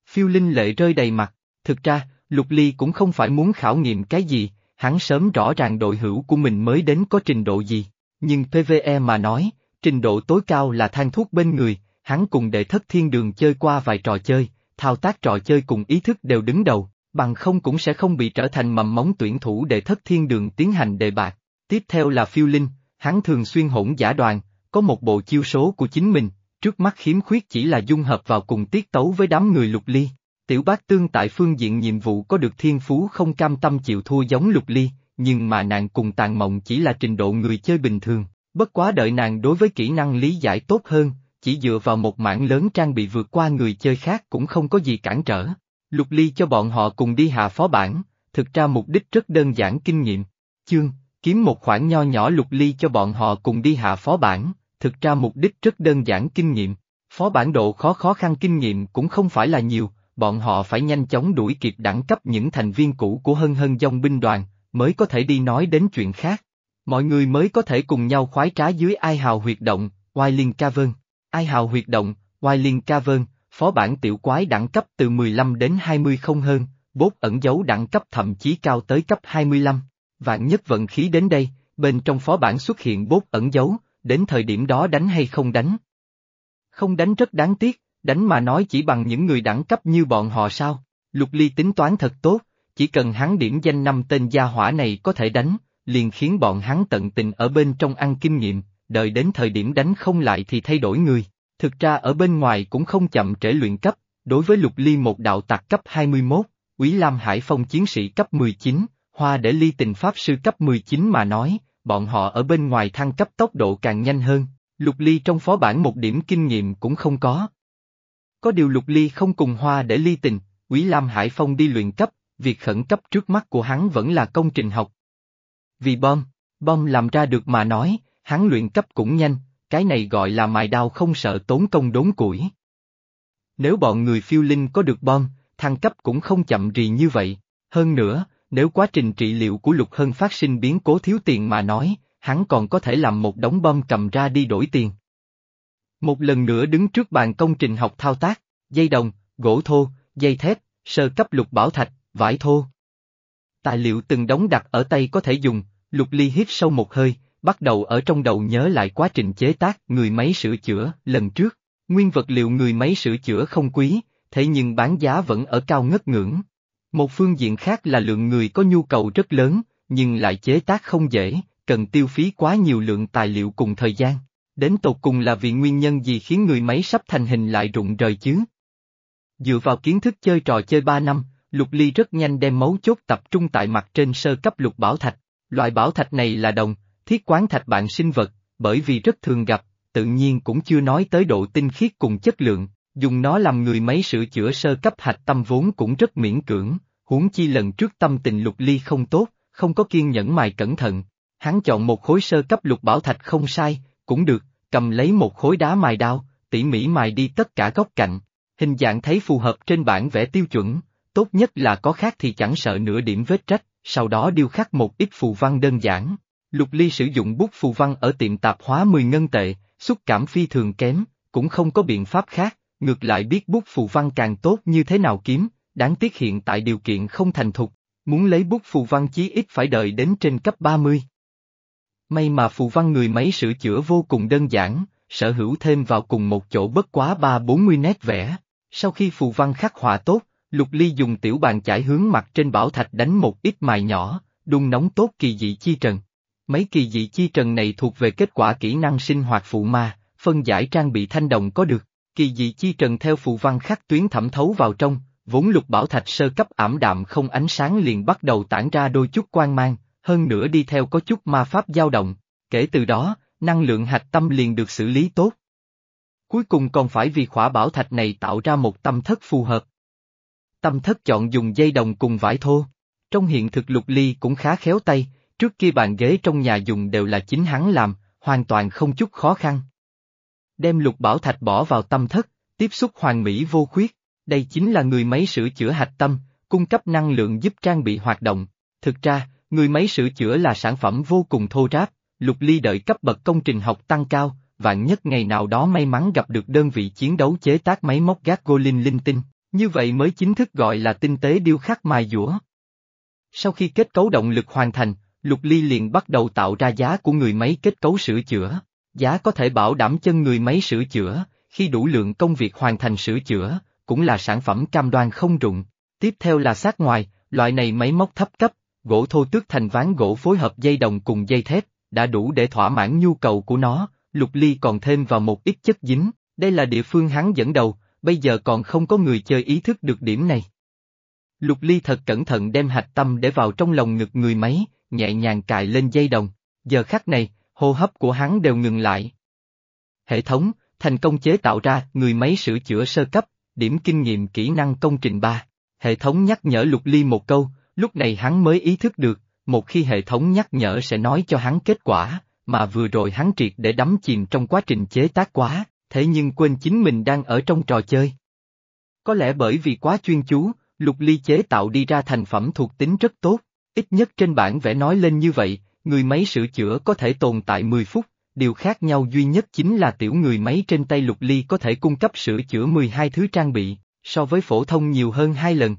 Phiêu linh lệ rơi đầy mặt, thực ra, lục ly cũng không phải muốn khảo nghiệm cái gì, hắn sớm rõ ràng đội hữu của mình mới đến có trình độ gì, nhưng PVE mà nói, trình độ tối cao là than thuốc bên người, hắn cùng đệ thất thiên đường chơi qua vài trò chơi, thao tác trò chơi cùng ý thức đều đứng đầu, bằng không cũng sẽ không bị trở thành mầm móng tuyển thủ để thất thiên đường tiến hành đề bạc. Tiếp theo là phiêu linh, hắn thường xuyên hỗn giả đoàn, có một bộ chiêu số của chính mình, trước mắt khiếm khuyết chỉ là dung hợp vào cùng tiết tấu với đám người lục ly. Tiểu bác tương tại phương diện nhiệm vụ có được thiên phú không cam tâm chịu thua giống lục ly, nhưng mà nàng cùng tàn mộng chỉ là trình độ người chơi bình thường, bất quá đợi nàng đối với kỹ năng lý giải tốt hơn, chỉ dựa vào một mảng lớn trang bị vượt qua người chơi khác cũng không có gì cản trở. Lục ly cho bọn họ cùng đi hạ phó bản, thực ra mục đích rất đơn giản kinh nghiệm. Chương, kiếm một khoản nho nhỏ lục ly cho bọn họ cùng đi hạ phó bản, thực ra mục đích rất đơn giản kinh nghiệm. Phó bản độ khó khó khăn kinh nghiệm cũng không phải là nhiều, bọn họ phải nhanh chóng đuổi kịp đẳng cấp những thành viên cũ của hân hân dòng binh đoàn, mới có thể đi nói đến chuyện khác. Mọi người mới có thể cùng nhau khoái trá dưới ai hào huyệt động, Wailing Cavern. Ai hào huyệt động, Wailing Cavern, phó bản tiểu quái đẳng cấp từ 15 đến 20 không hơn, bốt ẩn dấu đẳng cấp thậm chí cao tới cấp 25. Vạn nhất vận khí đến đây, bên trong phó bản xuất hiện bốt ẩn dấu, đến thời điểm đó đánh hay không đánh. Không đánh rất đáng tiếc, đánh mà nói chỉ bằng những người đẳng cấp như bọn họ sao, lục ly tính toán thật tốt, chỉ cần hắn điểm danh năm tên gia hỏa này có thể đánh, liền khiến bọn hắn tận tình ở bên trong ăn kinh nghiệm, đợi đến thời điểm đánh không lại thì thay đổi người. Thực ra ở bên ngoài cũng không chậm trễ luyện cấp, đối với lục ly một đạo tặc cấp 21, Quý Lam Hải Phong chiến sĩ cấp 19, Hoa để ly tình pháp sư cấp 19 mà nói, bọn họ ở bên ngoài thăng cấp tốc độ càng nhanh hơn, lục ly trong phó bản một điểm kinh nghiệm cũng không có. Có điều lục ly không cùng Hoa để ly tình, Quý Lam Hải Phong đi luyện cấp, việc khẩn cấp trước mắt của hắn vẫn là công trình học. Vì bom, bom làm ra được mà nói, hắn luyện cấp cũng nhanh, cái này gọi là mài đao không sợ tốn công đốn củi. Nếu bọn người phiêu linh có được bom, thăng cấp cũng không chậm rì như vậy, hơn nữa, nếu quá trình trị liệu của Lục Hân phát sinh biến cố thiếu tiền mà nói, hắn còn có thể làm một đống bom cầm ra đi đổi tiền. Một lần nữa đứng trước bàn công trình học thao tác, dây đồng, gỗ thô, dây thép, sơ cấp lục bảo thạch, vải thô. Tài liệu từng đóng đặt ở tay có thể dùng, lục ly hít sâu một hơi, bắt đầu ở trong đầu nhớ lại quá trình chế tác người máy sửa chữa lần trước. Nguyên vật liệu người máy sửa chữa không quý, thế nhưng bán giá vẫn ở cao ngất ngưỡng. Một phương diện khác là lượng người có nhu cầu rất lớn, nhưng lại chế tác không dễ, cần tiêu phí quá nhiều lượng tài liệu cùng thời gian. Đến tột cùng là vì nguyên nhân gì khiến người máy sắp thành hình lại rụng rời chứ? Dựa vào kiến thức chơi trò chơi 3 năm, Lục Ly rất nhanh đem mấu chốt tập trung tại mặt trên sơ cấp lục bảo thạch. Loại bảo thạch này là đồng, thiết quán thạch bạn sinh vật, bởi vì rất thường gặp, tự nhiên cũng chưa nói tới độ tinh khiết cùng chất lượng, dùng nó làm người máy sửa chữa sơ cấp hạch tâm vốn cũng rất miễn cưỡng, huống chi lần trước tâm tình lục ly không tốt, không có kiên nhẫn mài cẩn thận. Hắn chọn một khối sơ cấp lục bảo thạch không sai, cũng được, cầm lấy một khối đá mài đao, tỉ mỉ mài đi tất cả góc cạnh. Hình dạng thấy phù hợp trên bản vẽ tiêu chuẩn, tốt nhất là có khác thì chẳng sợ nửa điểm vết trách, sau đó điêu khắc một ít phù văn đơn giản. Lục Ly sử dụng bút phù văn ở tiệm tạp hóa 10 ngân tệ, xúc cảm phi thường kém, cũng không có biện pháp khác, ngược lại biết bút phù văn càng tốt như thế nào kiếm, đáng tiếc hiện tại điều kiện không thành thục, muốn lấy bút phù văn chí ít phải đợi đến trên cấp 30. May mà phù văn người máy sửa chữa vô cùng đơn giản, sở hữu thêm vào cùng một chỗ bất quá 3-40 nét vẽ. Sau khi phù văn khắc họa tốt, Lục Ly dùng tiểu bàn chải hướng mặt trên bảo thạch đánh một ít mài nhỏ, đun nóng tốt kỳ dị chi trần. Mấy kỳ dị chi trần này thuộc về kết quả kỹ năng sinh hoạt phụ ma, phân giải trang bị thanh đồng có được. Kỳ dị chi trần theo phụ văn khắc tuyến thẩm thấu vào trong, vốn lục bảo thạch sơ cấp ảm đạm không ánh sáng liền bắt đầu tản ra đôi chút quang mang, hơn nữa đi theo có chút ma pháp dao động. Kể từ đó, năng lượng hạch tâm liền được xử lý tốt. Cuối cùng còn phải vì khỏa bảo thạch này tạo ra một tâm thất phù hợp. Tâm thất chọn dùng dây đồng cùng vải thô. Trong hiện thực lục ly cũng khá khéo tay, trước kia bàn ghế trong nhà dùng đều là chính hắn làm, hoàn toàn không chút khó khăn. Đem lục bảo thạch bỏ vào tâm thất, tiếp xúc hoàn mỹ vô khuyết, đây chính là người máy sửa chữa hạch tâm, cung cấp năng lượng giúp trang bị hoạt động. Thực ra, người máy sửa chữa là sản phẩm vô cùng thô ráp, lục ly đợi cấp bậc công trình học tăng cao, vạn nhất ngày nào đó may mắn gặp được đơn vị chiến đấu chế tác máy móc gác Golin linh tinh, như vậy mới chính thức gọi là tinh tế điêu khắc mài dũa. Sau khi kết cấu động lực hoàn thành, Lục Ly liền bắt đầu tạo ra giá của người máy kết cấu sửa chữa. Giá có thể bảo đảm chân người máy sửa chữa, khi đủ lượng công việc hoàn thành sửa chữa, cũng là sản phẩm cam đoan không rụng. Tiếp theo là sát ngoài, loại này máy móc thấp cấp, gỗ thô tước thành ván gỗ phối hợp dây đồng cùng dây thép, đã đủ để thỏa mãn nhu cầu của nó, Lục Ly còn thêm vào một ít chất dính, đây là địa phương hắn dẫn đầu, bây giờ còn không có người chơi ý thức được điểm này. Lục Ly thật cẩn thận đem hạch tâm để vào trong lòng ngực người máy, nhẹ nhàng cài lên dây đồng, giờ khắc này, hô hấp của hắn đều ngừng lại. Hệ thống, thành công chế tạo ra người máy sửa chữa sơ cấp, điểm kinh nghiệm kỹ năng công trình 3. Hệ thống nhắc nhở Lục Ly một câu, lúc này hắn mới ý thức được, một khi hệ thống nhắc nhở sẽ nói cho hắn kết quả, mà vừa rồi hắn triệt để đắm chìm trong quá trình chế tác quá, thế nhưng quên chính mình đang ở trong trò chơi. Có lẽ bởi vì quá chuyên chú, Lục Ly chế tạo đi ra thành phẩm thuộc tính rất tốt, ít nhất trên bản vẽ nói lên như vậy, người máy sửa chữa có thể tồn tại 10 phút, điều khác nhau duy nhất chính là tiểu người máy trên tay Lục Ly có thể cung cấp sửa chữa 12 thứ trang bị, so với phổ thông nhiều hơn hai lần.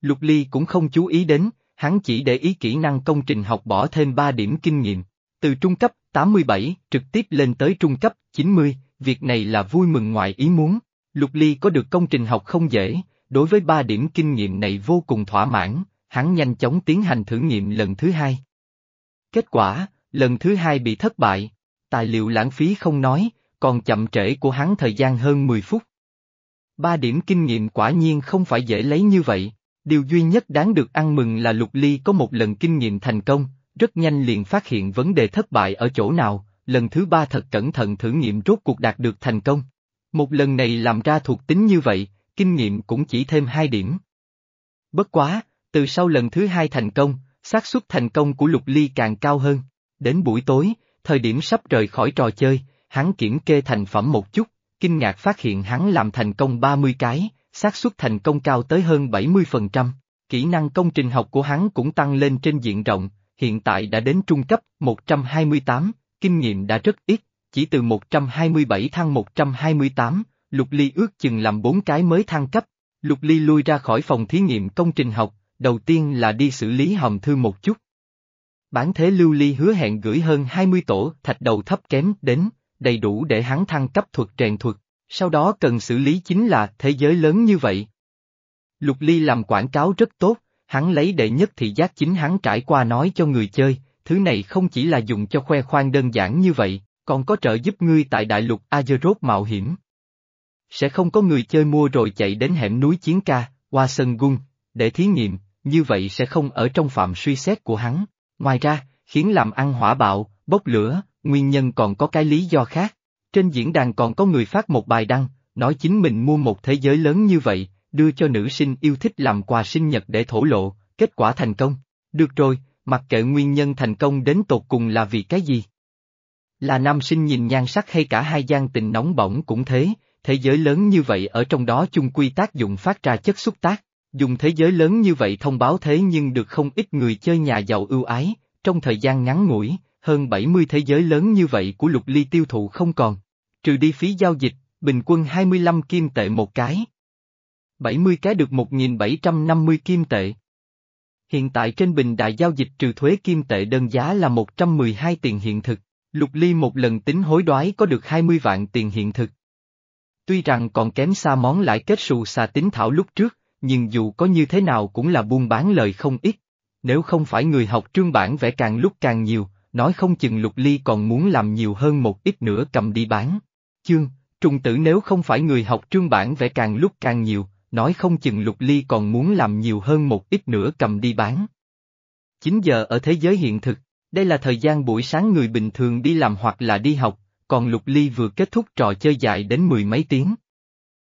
Lục Ly cũng không chú ý đến, hắn chỉ để ý kỹ năng công trình học bỏ thêm 3 điểm kinh nghiệm, từ trung cấp 87 trực tiếp lên tới trung cấp 90, việc này là vui mừng ngoài ý muốn. Lục Ly có được công trình học không dễ, đối với 3 điểm kinh nghiệm này vô cùng thỏa mãn, hắn nhanh chóng tiến hành thử nghiệm lần thứ hai. Kết quả, lần thứ hai bị thất bại, tài liệu lãng phí không nói, còn chậm trễ của hắn thời gian hơn 10 phút. Ba điểm kinh nghiệm quả nhiên không phải dễ lấy như vậy, điều duy nhất đáng được ăn mừng là Lục Ly có một lần kinh nghiệm thành công, rất nhanh liền phát hiện vấn đề thất bại ở chỗ nào, lần thứ ba thật cẩn thận thử nghiệm rốt cuộc đạt được thành công. Một lần này làm ra thuộc tính như vậy, kinh nghiệm cũng chỉ thêm hai điểm. Bất quá, từ sau lần thứ hai thành công, xác suất thành công của Lục Ly càng cao hơn. Đến buổi tối, thời điểm sắp rời khỏi trò chơi, hắn kiểm kê thành phẩm một chút, kinh ngạc phát hiện hắn làm thành công 30 cái, xác suất thành công cao tới hơn 70%. Kỹ năng công trình học của hắn cũng tăng lên trên diện rộng, hiện tại đã đến trung cấp 128, kinh nghiệm đã rất ít, chỉ từ 127 thăng 128, Lục Ly ước chừng làm bốn cái mới thăng cấp. Lục Ly lui ra khỏi phòng thí nghiệm công trình học, đầu tiên là đi xử lý hòm thư một chút. Bán thế Lưu Ly hứa hẹn gửi hơn 20 tổ thạch đầu thấp kém đến, đầy đủ để hắn thăng cấp thuật trèn thuật, sau đó cần xử lý chính là thế giới lớn như vậy. Lục Ly làm quảng cáo rất tốt, hắn lấy đệ nhất thị giác chính hắn trải qua nói cho người chơi, thứ này không chỉ là dùng cho khoe khoang đơn giản như vậy, còn có trợ giúp ngươi tại đại lục Azeroth mạo hiểm. Sẽ không có người chơi mua rồi chạy đến hẻm núi Chiến Ca, qua sân gung, để thí nghiệm, như vậy sẽ không ở trong phạm suy xét của hắn. Ngoài ra, khiến làm ăn hỏa bạo, bốc lửa, nguyên nhân còn có cái lý do khác. Trên diễn đàn còn có người phát một bài đăng, nói chính mình mua một thế giới lớn như vậy, đưa cho nữ sinh yêu thích làm quà sinh nhật để thổ lộ, kết quả thành công. Được rồi, mặc kệ nguyên nhân thành công đến tột cùng là vì cái gì. Là nam sinh nhìn nhan sắc hay cả hai gian tình nóng bỏng cũng thế, thế giới lớn như vậy ở trong đó chung quy tác dụng phát ra chất xúc tác. Dùng thế giới lớn như vậy thông báo thế nhưng được không ít người chơi nhà giàu ưu ái, trong thời gian ngắn ngủi, hơn 70 thế giới lớn như vậy của lục ly tiêu thụ không còn. Trừ đi phí giao dịch, bình quân 25 kim tệ một cái. 70 cái được 1.750 kim tệ. Hiện tại trên bình đại giao dịch trừ thuế kim tệ đơn giá là 112 tiền hiện thực, lục ly một lần tính hối đoái có được 20 vạn tiền hiện thực. Tuy rằng còn kém xa món lãi kết xù xà tính thảo lúc trước, nhưng dù có như thế nào cũng là buôn bán lời không ít. Nếu không phải người học trương bản vẽ càng lúc càng nhiều, nói không chừng lục ly còn muốn làm nhiều hơn một ít nữa cầm đi bán. Chương, trùng tử nếu không phải người học trương bản vẽ càng lúc càng nhiều, nói không chừng lục ly còn muốn làm nhiều hơn một ít nữa cầm đi bán. 9 giờ ở thế giới hiện thực, đây là thời gian buổi sáng người bình thường đi làm hoặc là đi học, còn lục ly vừa kết thúc trò chơi dài đến mười mấy tiếng.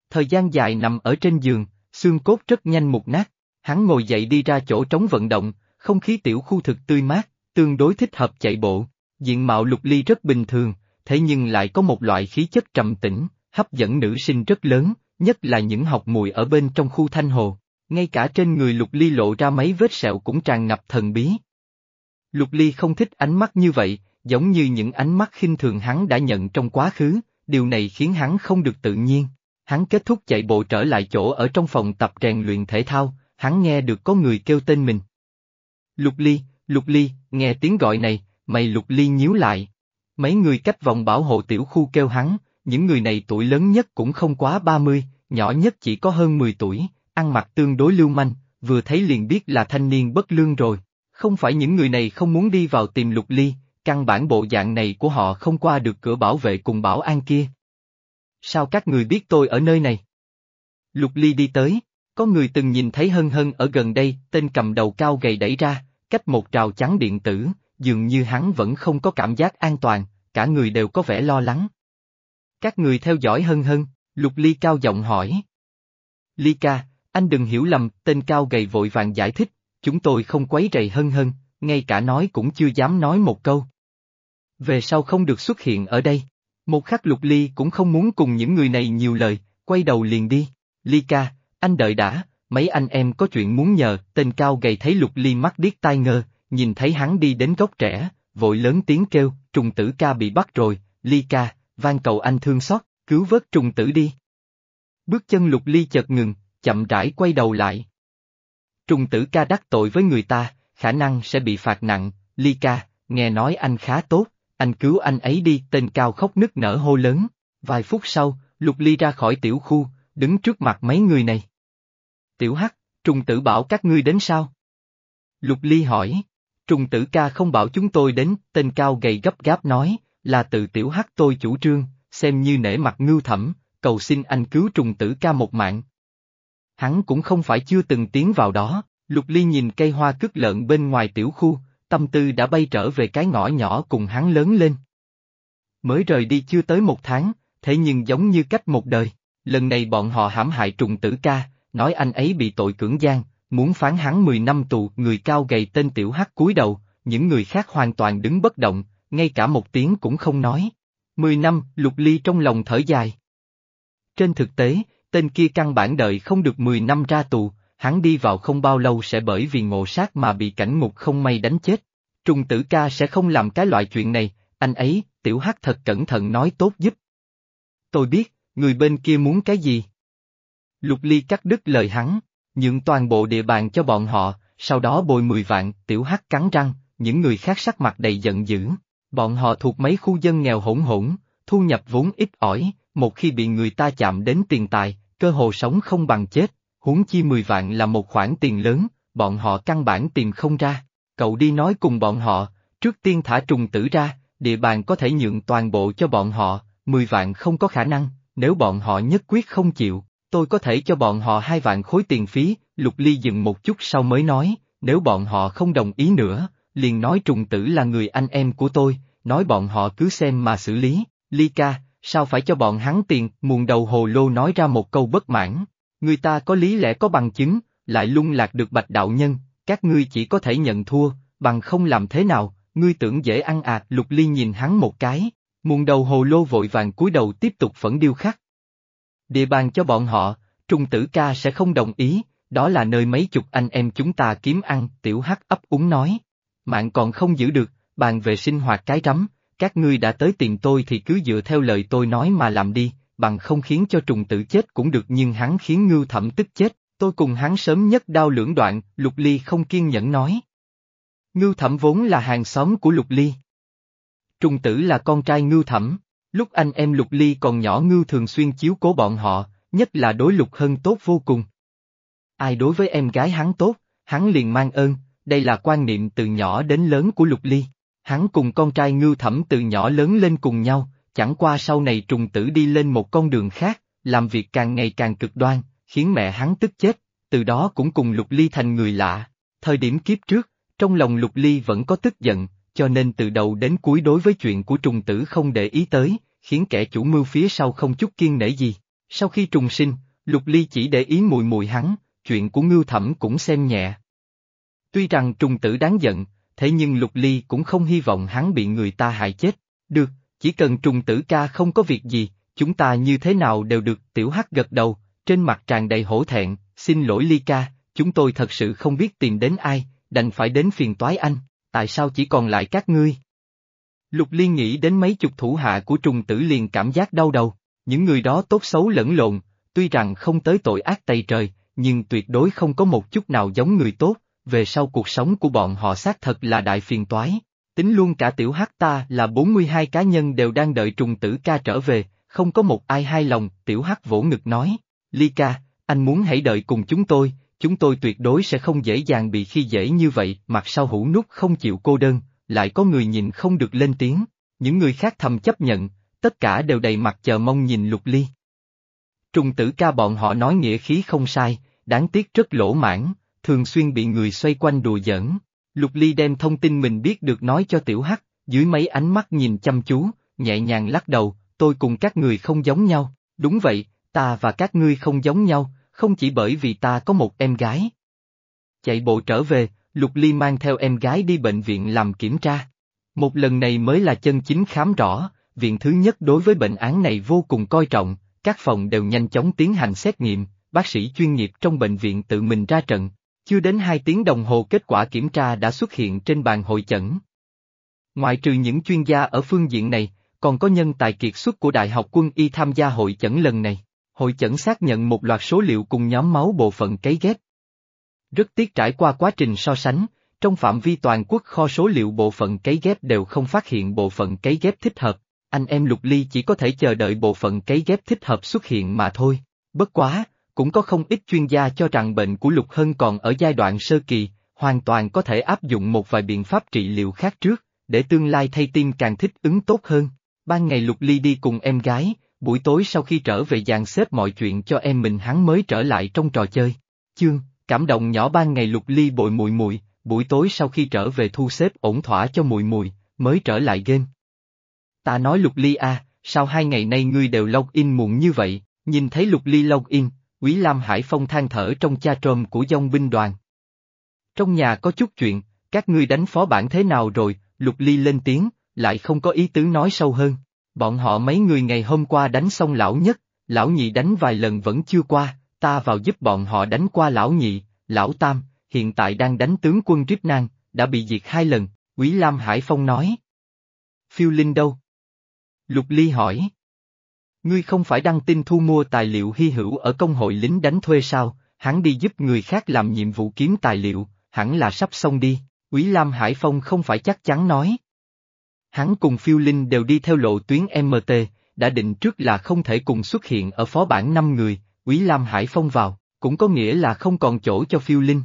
Thời gian dài nằm ở trên giường, xương cốt rất nhanh mục nát, hắn ngồi dậy đi ra chỗ trống vận động, không khí tiểu khu thực tươi mát, tương đối thích hợp chạy bộ, diện mạo lục ly rất bình thường, thế nhưng lại có một loại khí chất trầm tĩnh, hấp dẫn nữ sinh rất lớn, nhất là những học mùi ở bên trong khu thanh hồ, ngay cả trên người lục ly lộ ra mấy vết sẹo cũng tràn ngập thần bí. Lục ly không thích ánh mắt như vậy, giống như những ánh mắt khinh thường hắn đã nhận trong quá khứ, điều này khiến hắn không được tự nhiên. Hắn kết thúc chạy bộ trở lại chỗ ở trong phòng tập rèn luyện thể thao, hắn nghe được có người kêu tên mình. Lục Ly, Lục Ly, nghe tiếng gọi này, mày Lục Ly nhíu lại. Mấy người cách vòng bảo hộ tiểu khu kêu hắn, những người này tuổi lớn nhất cũng không quá 30, nhỏ nhất chỉ có hơn 10 tuổi, ăn mặc tương đối lưu manh, vừa thấy liền biết là thanh niên bất lương rồi. Không phải những người này không muốn đi vào tìm lục ly, căn bản bộ dạng này của họ không qua được cửa bảo vệ cùng bảo an kia. Sao các người biết tôi ở nơi này? Lục ly đi tới, có người từng nhìn thấy hân hân ở gần đây, tên cầm đầu cao gầy đẩy ra, cách một trào trắng điện tử, dường như hắn vẫn không có cảm giác an toàn, cả người đều có vẻ lo lắng. Các người theo dõi hân hân, lục ly cao giọng hỏi. Ly ca, anh đừng hiểu lầm, tên cao gầy vội vàng giải thích, chúng tôi không quấy rầy hân hân, ngay cả nói cũng chưa dám nói một câu. Về sau không được xuất hiện ở đây. Một khắc lục ly cũng không muốn cùng những người này nhiều lời, quay đầu liền đi. Ly ca, anh đợi đã, mấy anh em có chuyện muốn nhờ, tên cao gầy thấy lục ly mắt điếc tai ngơ, nhìn thấy hắn đi đến góc trẻ, vội lớn tiếng kêu, trùng tử ca bị bắt rồi, ly ca, van cầu anh thương xót, cứu vớt trùng tử đi. Bước chân lục ly chợt ngừng, chậm rãi quay đầu lại. Trùng tử ca đắc tội với người ta, khả năng sẽ bị phạt nặng, ly ca, nghe nói anh khá tốt, anh cứu anh ấy đi, tên cao khóc nức nở hô lớn. Vài phút sau, lục ly ra khỏi tiểu khu, đứng trước mặt mấy người này. Tiểu Hắc, trùng tử bảo các ngươi đến sao? Lục Ly hỏi. Trùng tử ca không bảo chúng tôi đến, tên cao gầy gấp gáp nói, là từ tiểu Hắc tôi chủ trương, xem như nể mặt ngưu thẩm, cầu xin anh cứu trùng tử ca một mạng. Hắn cũng không phải chưa từng tiến vào đó, Lục Ly nhìn cây hoa cứt lợn bên ngoài tiểu khu, tâm tư đã bay trở về cái ngõ nhỏ cùng hắn lớn lên. Mới rời đi chưa tới một tháng, thế nhưng giống như cách một đời, lần này bọn họ hãm hại trùng tử ca, nói anh ấy bị tội cưỡng gian, muốn phán hắn 10 năm tù, người cao gầy tên tiểu hắc cúi đầu, những người khác hoàn toàn đứng bất động, ngay cả một tiếng cũng không nói. 10 năm, lục ly trong lòng thở dài. Trên thực tế, tên kia căn bản đợi không được 10 năm ra tù, hắn đi vào không bao lâu sẽ bởi vì ngộ sát mà bị cảnh ngục không may đánh chết. Trùng tử ca sẽ không làm cái loại chuyện này, anh ấy, tiểu hắc thật cẩn thận nói tốt giúp. Tôi biết, người bên kia muốn cái gì. Lục Ly cắt đứt lời hắn, nhượng toàn bộ địa bàn cho bọn họ, sau đó bồi 10 vạn, tiểu hắc cắn răng, những người khác sắc mặt đầy giận dữ. Bọn họ thuộc mấy khu dân nghèo hỗn hỗn, thu nhập vốn ít ỏi, một khi bị người ta chạm đến tiền tài, cơ hồ sống không bằng chết, huống chi 10 vạn là một khoản tiền lớn, bọn họ căn bản tìm không ra. Cậu đi nói cùng bọn họ, trước tiên thả trùng tử ra, địa bàn có thể nhượng toàn bộ cho bọn họ, 10 vạn không có khả năng, nếu bọn họ nhất quyết không chịu, tôi có thể cho bọn họ hai vạn khối tiền phí, Lục Ly dừng một chút sau mới nói, nếu bọn họ không đồng ý nữa, liền nói trùng tử là người anh em của tôi, nói bọn họ cứ xem mà xử lý, Ly ca, sao phải cho bọn hắn tiền, muôn đầu hồ lô nói ra một câu bất mãn, người ta có lý lẽ có bằng chứng, lại lung lạc được bạch đạo nhân, các ngươi chỉ có thể nhận thua, bằng không làm thế nào, ngươi tưởng dễ ăn à, Lục Ly nhìn hắn một cái, muôn đầu hồ lô vội vàng cúi đầu tiếp tục phẫn điêu khắc, Địa bàn cho bọn họ, Trung Tử Ca sẽ không đồng ý, đó là nơi mấy chục anh em chúng ta kiếm ăn, tiểu hắc ấp úng nói. Mạng còn không giữ được, bàn về sinh hoạt cái rắm, các ngươi đã tới tìm tôi thì cứ dựa theo lời tôi nói mà làm đi, bằng không khiến cho trùng tử chết cũng được nhưng hắn khiến ngưu thẩm tức chết, tôi cùng hắn sớm nhất đao lưỡng đoạn, Lục Ly không kiên nhẫn nói. Ngưu thẩm vốn là hàng xóm của Lục Ly. Trùng tử là con trai ngưu thẩm, Lúc anh em Lục Ly còn nhỏ ngưu thường xuyên chiếu cố bọn họ, nhất là đối Lục Hân tốt vô cùng. Ai đối với em gái hắn tốt, hắn liền mang ơn, đây là quan niệm từ nhỏ đến lớn của Lục Ly. Hắn cùng con trai ngưu thẩm từ nhỏ lớn lên cùng nhau, chẳng qua sau này trùng tử đi lên một con đường khác, làm việc càng ngày càng cực đoan, khiến mẹ hắn tức chết, từ đó cũng cùng Lục Ly thành người lạ. Thời điểm kiếp trước, trong lòng Lục Ly vẫn có tức giận, cho nên từ đầu đến cuối đối với chuyện của trùng tử không để ý tới, khiến kẻ chủ mưu phía sau không chút kiên nể gì. Sau khi trùng sinh, Lục Ly chỉ để ý mùi mùi hắn, chuyện của ngưu thẩm cũng xem nhẹ. Tuy rằng trùng tử đáng giận, thế nhưng Lục Ly cũng không hy vọng hắn bị người ta hại chết. Được, chỉ cần trùng tử ca không có việc gì, chúng ta như thế nào đều được, tiểu hắc gật đầu, trên mặt tràn đầy hổ thẹn, xin lỗi Ly ca, chúng tôi thật sự không biết tìm đến ai, đành phải đến phiền toái anh tại sao chỉ còn lại các ngươi? Lục Liên nghĩ đến mấy chục thủ hạ của trùng tử liền cảm giác đau đầu, những người đó tốt xấu lẫn lộn, tuy rằng không tới tội ác tày trời, nhưng tuyệt đối không có một chút nào giống người tốt, về sau cuộc sống của bọn họ xác thật là đại phiền toái. Tính luôn cả tiểu hắc ta là 42 cá nhân đều đang đợi trùng tử ca trở về, không có một ai hai lòng, tiểu hắc vỗ ngực nói, ly ca, anh muốn hãy đợi cùng chúng tôi, chúng tôi tuyệt đối sẽ không dễ dàng bị khi dễ như vậy, mặt sau hũ nút không chịu cô đơn, lại có người nhìn không được lên tiếng, những người khác thầm chấp nhận, tất cả đều đầy mặt chờ mong nhìn lục ly. Trùng tử ca bọn họ nói nghĩa khí không sai, đáng tiếc rất lỗ mãn, thường xuyên bị người xoay quanh đùa giỡn. Lục ly đem thông tin mình biết được nói cho tiểu hắc, dưới mấy ánh mắt nhìn chăm chú, nhẹ nhàng lắc đầu, tôi cùng các người không giống nhau, đúng vậy, ta và các ngươi không giống nhau, không chỉ bởi vì ta có một em gái. Chạy bộ trở về, Lục Ly mang theo em gái đi bệnh viện làm kiểm tra. Một lần này mới là chân chính khám rõ, viện thứ nhất đối với bệnh án này vô cùng coi trọng, các phòng đều nhanh chóng tiến hành xét nghiệm, bác sĩ chuyên nghiệp trong bệnh viện tự mình ra trận. Chưa đến 2 tiếng đồng hồ kết quả kiểm tra đã xuất hiện trên bàn hội chẩn. Ngoại trừ những chuyên gia ở phương diện này, còn có nhân tài kiệt xuất của Đại học quân y tham gia hội chẩn lần này. Hội chẩn xác nhận một loạt số liệu cùng nhóm máu bộ phận cấy ghép. Rất tiếc trải qua quá trình so sánh, trong phạm vi toàn quốc kho số liệu bộ phận cấy ghép đều không phát hiện bộ phận cấy ghép thích hợp, anh em Lục Ly chỉ có thể chờ đợi bộ phận cấy ghép thích hợp xuất hiện mà thôi. Bất quá, cũng có không ít chuyên gia cho rằng bệnh của Lục Hân còn ở giai đoạn sơ kỳ, hoàn toàn có thể áp dụng một vài biện pháp trị liệu khác trước, để tương lai thay tim càng thích ứng tốt hơn. Ban ngày Lục Ly đi cùng em gái, buổi tối sau khi trở về dàn xếp mọi chuyện cho em mình hắn mới trở lại trong trò chơi. Chương, cảm động nhỏ ban ngày Lục Ly bội mùi mùi, buổi tối sau khi trở về thu xếp ổn thỏa cho mùi mùi, mới trở lại game. Ta nói Lục Ly a, sao hai ngày nay ngươi đều log in muộn như vậy, nhìn thấy Lục Ly log in, Quý Lam Hải Phong than thở trong cha trôm của dông binh đoàn. Trong nhà có chút chuyện, các ngươi đánh phó bản thế nào rồi, Lục Ly lên tiếng, lại không có ý tứ nói sâu hơn. Bọn họ mấy người ngày hôm qua đánh xong lão nhất, lão nhị đánh vài lần vẫn chưa qua, ta vào giúp bọn họ đánh qua lão nhị, lão tam, hiện tại đang đánh tướng quân Rip Nang, đã bị diệt hai lần, Quý Lam Hải Phong nói. Phiêu Linh đâu? Lục Ly hỏi. Ngươi không phải đăng tin thu mua tài liệu hy hữu ở công hội lính đánh thuê sao, hắn đi giúp người khác làm nhiệm vụ kiếm tài liệu, hẳn là sắp xong đi, Quý Lam Hải Phong không phải chắc chắn nói. Hắn cùng phiêu linh đều đi theo lộ tuyến MT, đã định trước là không thể cùng xuất hiện ở phó bản 5 người, Quý Lam Hải Phong vào, cũng có nghĩa là không còn chỗ cho phiêu linh.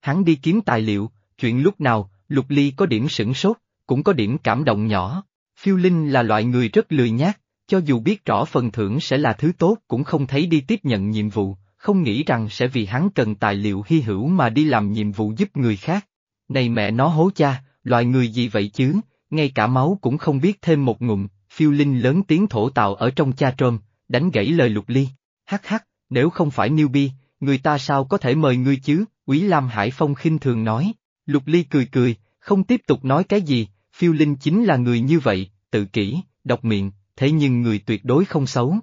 Hắn đi kiếm tài liệu, chuyện lúc nào, Lục Ly có điểm sửng sốt, cũng có điểm cảm động nhỏ. Phiêu Linh là loại người rất lười nhác, cho dù biết rõ phần thưởng sẽ là thứ tốt cũng không thấy đi tiếp nhận nhiệm vụ, không nghĩ rằng sẽ vì hắn cần tài liệu hy hữu mà đi làm nhiệm vụ giúp người khác. Này mẹ nó hố cha, loại người gì vậy chứ, ngay cả máu cũng không biết thêm một ngụm, phiêu linh lớn tiếng thổ tạo ở trong cha trôm, đánh gãy lời lục ly. Hắc hắc, nếu không phải newbie, người ta sao có thể mời ngươi chứ, Quý Lam Hải Phong khinh thường nói. Lục ly cười cười, không tiếp tục nói cái gì, phiêu linh chính là người như vậy, tự kỷ, độc miệng, thế nhưng người tuyệt đối không xấu.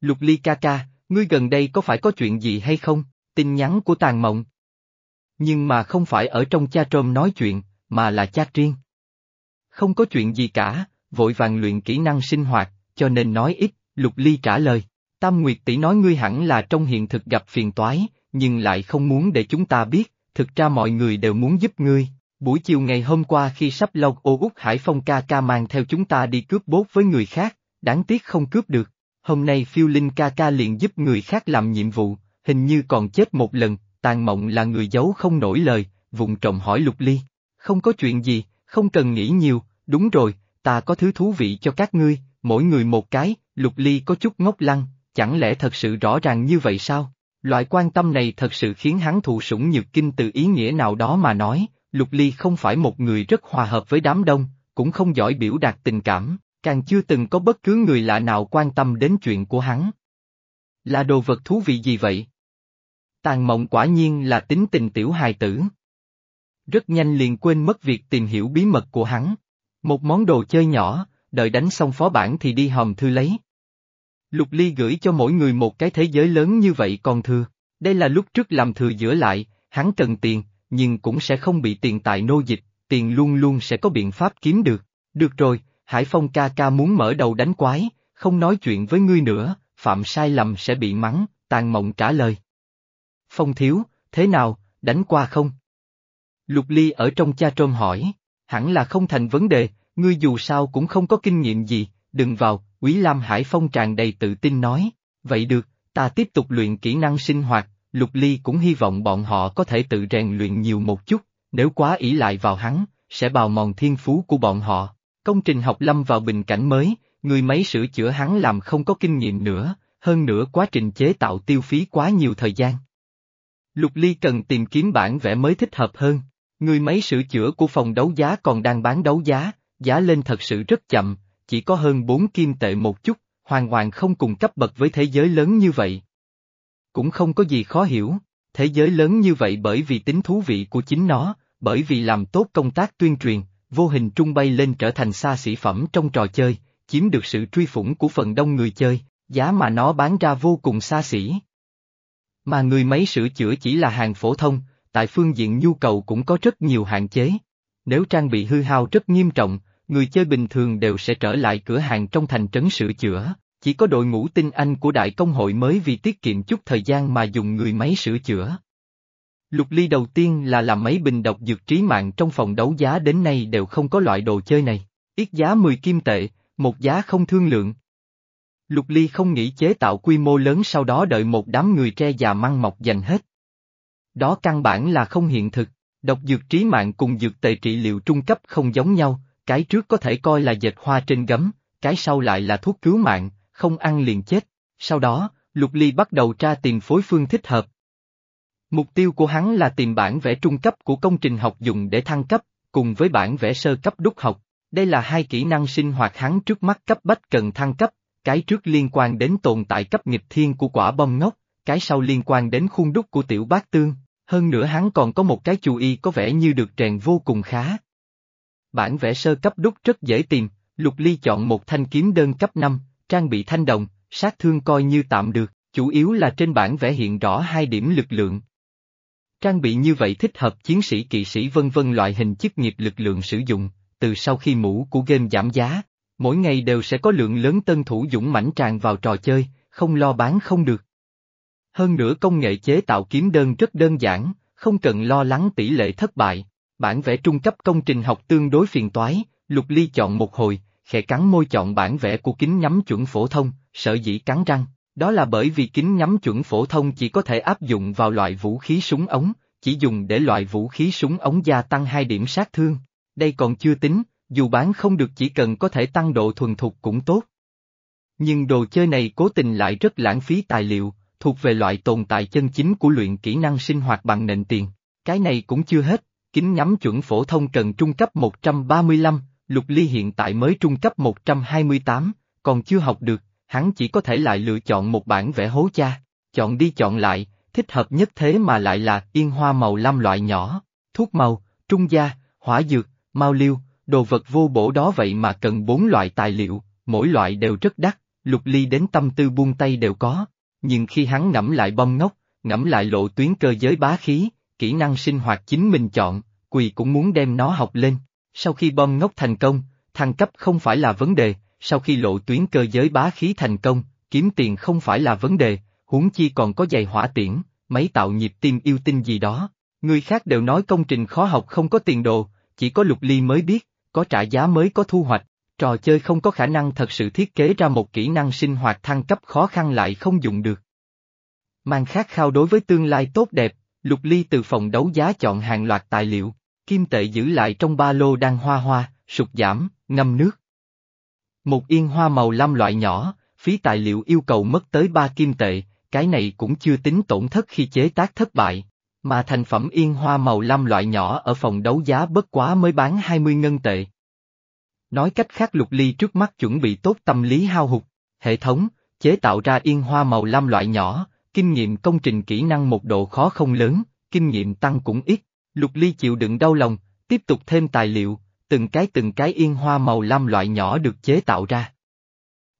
Lục ly ca ca, ngươi gần đây có phải có chuyện gì hay không, tin nhắn của tàn mộng. Nhưng mà không phải ở trong cha trôm nói chuyện, mà là cha riêng. Không có chuyện gì cả, vội vàng luyện kỹ năng sinh hoạt, cho nên nói ít, Lục Ly trả lời. Tam Nguyệt tỷ nói ngươi hẳn là trong hiện thực gặp phiền toái, nhưng lại không muốn để chúng ta biết, thực ra mọi người đều muốn giúp ngươi. Buổi chiều ngày hôm qua khi sắp lâu ô út Hải Phong ca ca mang theo chúng ta đi cướp bốt với người khác, đáng tiếc không cướp được. Hôm nay phiêu linh ca ca liền giúp người khác làm nhiệm vụ, hình như còn chết một lần, tàn mộng là người giấu không nổi lời, vụng trộm hỏi lục ly. Không có chuyện gì, không cần nghĩ nhiều, đúng rồi, ta có thứ thú vị cho các ngươi, mỗi người một cái, lục ly có chút ngốc lăng, chẳng lẽ thật sự rõ ràng như vậy sao? Loại quan tâm này thật sự khiến hắn thụ sủng nhược kinh từ ý nghĩa nào đó mà nói, lục ly không phải một người rất hòa hợp với đám đông, cũng không giỏi biểu đạt tình cảm, càng chưa từng có bất cứ người lạ nào quan tâm đến chuyện của hắn. Là đồ vật thú vị gì vậy? Tàn mộng quả nhiên là tính tình tiểu hài tử rất nhanh liền quên mất việc tìm hiểu bí mật của hắn. Một món đồ chơi nhỏ, đợi đánh xong phó bản thì đi hòm thư lấy. Lục Ly gửi cho mỗi người một cái thế giới lớn như vậy còn thừa. Đây là lúc trước làm thừa giữa lại, hắn cần tiền, nhưng cũng sẽ không bị tiền tại nô dịch, tiền luôn luôn sẽ có biện pháp kiếm được. Được rồi, Hải Phong ca ca muốn mở đầu đánh quái, không nói chuyện với ngươi nữa, phạm sai lầm sẽ bị mắng, tàn mộng trả lời. Phong thiếu, thế nào, đánh qua không? Lục Ly ở trong cha trôm hỏi, hẳn là không thành vấn đề, ngươi dù sao cũng không có kinh nghiệm gì, đừng vào, Quý Lam Hải Phong tràn đầy tự tin nói, vậy được, Ta tiếp tục luyện kỹ năng sinh hoạt, Lục Ly cũng hy vọng bọn họ có thể tự rèn luyện nhiều một chút, nếu quá ỷ lại vào hắn, sẽ bào mòn thiên phú của bọn họ. Công trình học lâm vào bình cảnh mới, người máy sửa chữa hắn làm không có kinh nghiệm nữa, hơn nữa quá trình chế tạo tiêu phí quá nhiều thời gian. Lục Ly cần tìm kiếm bản vẽ mới thích hợp hơn. Người máy sửa chữa của phòng đấu giá còn đang bán đấu giá, giá lên thật sự rất chậm, chỉ có hơn 4 kim tệ một chút, hoàn toàn không cùng cấp bậc với thế giới lớn như vậy. Cũng không có gì khó hiểu, thế giới lớn như vậy bởi vì tính thú vị của chính nó, bởi vì làm tốt công tác tuyên truyền, vô hình trung bay lên trở thành xa xỉ phẩm trong trò chơi, chiếm được sự truy phủng của phần đông người chơi, giá mà nó bán ra vô cùng xa xỉ. Mà người máy sửa chữa chỉ là hàng phổ thông, tại phương diện nhu cầu cũng có rất nhiều hạn chế. Nếu trang bị hư hao rất nghiêm trọng, người chơi bình thường đều sẽ trở lại cửa hàng trong thành trấn sửa chữa, chỉ có đội ngũ tinh anh của đại công hội mới vì tiết kiệm chút thời gian mà dùng người máy sửa chữa. Lục ly đầu tiên là làm mấy bình độc dược trí mạng trong phòng đấu giá đến nay đều không có loại đồ chơi này, ít giá 10 kim tệ, một giá không thương lượng. Lục ly không nghĩ chế tạo quy mô lớn sau đó đợi một đám người tre già măng mọc dành hết. Đó căn bản là không hiện thực, độc dược trí mạng cùng dược tệ trị liệu trung cấp không giống nhau, cái trước có thể coi là dệt hoa trên gấm, cái sau lại là thuốc cứu mạng, không ăn liền chết. Sau đó, Lục Ly bắt đầu tra tìm phối phương thích hợp. Mục tiêu của hắn là tìm bản vẽ trung cấp của công trình học dùng để thăng cấp, cùng với bản vẽ sơ cấp đúc học. Đây là hai kỹ năng sinh hoạt hắn trước mắt cấp bách cần thăng cấp, cái trước liên quan đến tồn tại cấp nghịch thiên của quả bom ngốc, cái sau liên quan đến khuôn đúc của tiểu bát tương, hơn nữa hắn còn có một cái chú y có vẻ như được rèn vô cùng khá. Bản vẽ sơ cấp đúc rất dễ tìm, Lục Ly chọn một thanh kiếm đơn cấp 5, trang bị thanh đồng, sát thương coi như tạm được, chủ yếu là trên bản vẽ hiện rõ hai điểm lực lượng. Trang bị như vậy thích hợp chiến sĩ kỵ sĩ vân vân loại hình chức nghiệp lực lượng sử dụng, từ sau khi mũ của game giảm giá, mỗi ngày đều sẽ có lượng lớn tân thủ dũng mãnh tràn vào trò chơi, không lo bán không được. Hơn nữa công nghệ chế tạo kiếm đơn rất đơn giản, không cần lo lắng tỷ lệ thất bại. Bản vẽ trung cấp công trình học tương đối phiền toái, Lục Ly chọn một hồi, khẽ cắn môi chọn bản vẽ của kính nhắm chuẩn phổ thông, sợ dĩ cắn răng, đó là bởi vì kính nhắm chuẩn phổ thông chỉ có thể áp dụng vào loại vũ khí súng ống, chỉ dùng để loại vũ khí súng ống gia tăng 2 điểm sát thương. Đây còn chưa tính, dù bán không được chỉ cần có thể tăng độ thuần thục cũng tốt. Nhưng đồ chơi này cố tình lại rất lãng phí tài liệu, thuộc về loại tồn tại chân chính của luyện kỹ năng sinh hoạt bằng nền tiền. Cái này cũng chưa hết, kính nhắm chuẩn phổ thông cần trung cấp 135, Lục Ly hiện tại mới trung cấp 128, còn chưa học được, hắn chỉ có thể lại lựa chọn một bản vẽ hố cha, chọn đi chọn lại, thích hợp nhất thế mà lại là yên hoa màu lam loại nhỏ, thuốc màu, trung gia, hỏa dược, mau liêu, đồ vật vô bổ đó vậy mà cần bốn loại tài liệu, mỗi loại đều rất đắt, lục ly đến tâm tư buông tay đều có, nhưng khi hắn ngẫm lại bom ngốc, ngẫm lại lộ tuyến cơ giới bá khí, kỹ năng sinh hoạt chính mình chọn, quỳ cũng muốn đem nó học lên, sau khi bom ngốc thành công, thăng cấp không phải là vấn đề, sau khi lộ tuyến cơ giới bá khí thành công, kiếm tiền không phải là vấn đề, huống chi còn có giày hỏa tiễn, máy tạo nhịp tim yêu tinh gì đó. Người khác đều nói công trình khó học không có tiền đồ, chỉ có lục ly mới biết, có trả giá mới có thu hoạch, trò chơi không có khả năng thật sự thiết kế ra một kỹ năng sinh hoạt thăng cấp khó khăn lại không dùng được. Mang khát khao đối với tương lai tốt đẹp, lục ly từ phòng đấu giá chọn hàng loạt tài liệu, kim tệ giữ lại trong ba lô đang hoa hoa, sụt giảm, ngâm nước. Một yên hoa màu lam loại nhỏ, phí tài liệu yêu cầu mất tới ba kim tệ, cái này cũng chưa tính tổn thất khi chế tác thất bại, mà thành phẩm yên hoa màu lam loại nhỏ ở phòng đấu giá bất quá mới bán 20 ngân tệ. Nói cách khác lục ly trước mắt chuẩn bị tốt tâm lý hao hụt, hệ thống, chế tạo ra yên hoa màu lam loại nhỏ, kinh nghiệm công trình kỹ năng một độ khó không lớn, kinh nghiệm tăng cũng ít, Lục Ly chịu đựng đau lòng, tiếp tục thêm tài liệu, từng cái từng cái yên hoa màu lam loại nhỏ được chế tạo ra.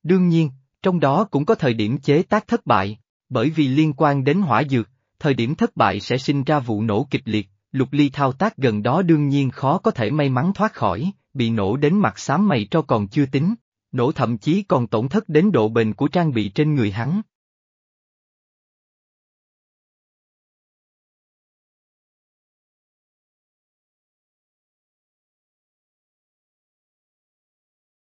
Đương nhiên, trong đó cũng có thời điểm chế tác thất bại, bởi vì liên quan đến hỏa dược, thời điểm thất bại sẽ sinh ra vụ nổ kịch liệt, lục ly thao tác gần đó đương nhiên khó có thể may mắn thoát khỏi, bị nổ đến mặt xám mày cho còn chưa tính, nổ thậm chí còn tổn thất đến độ bền của trang bị trên người hắn.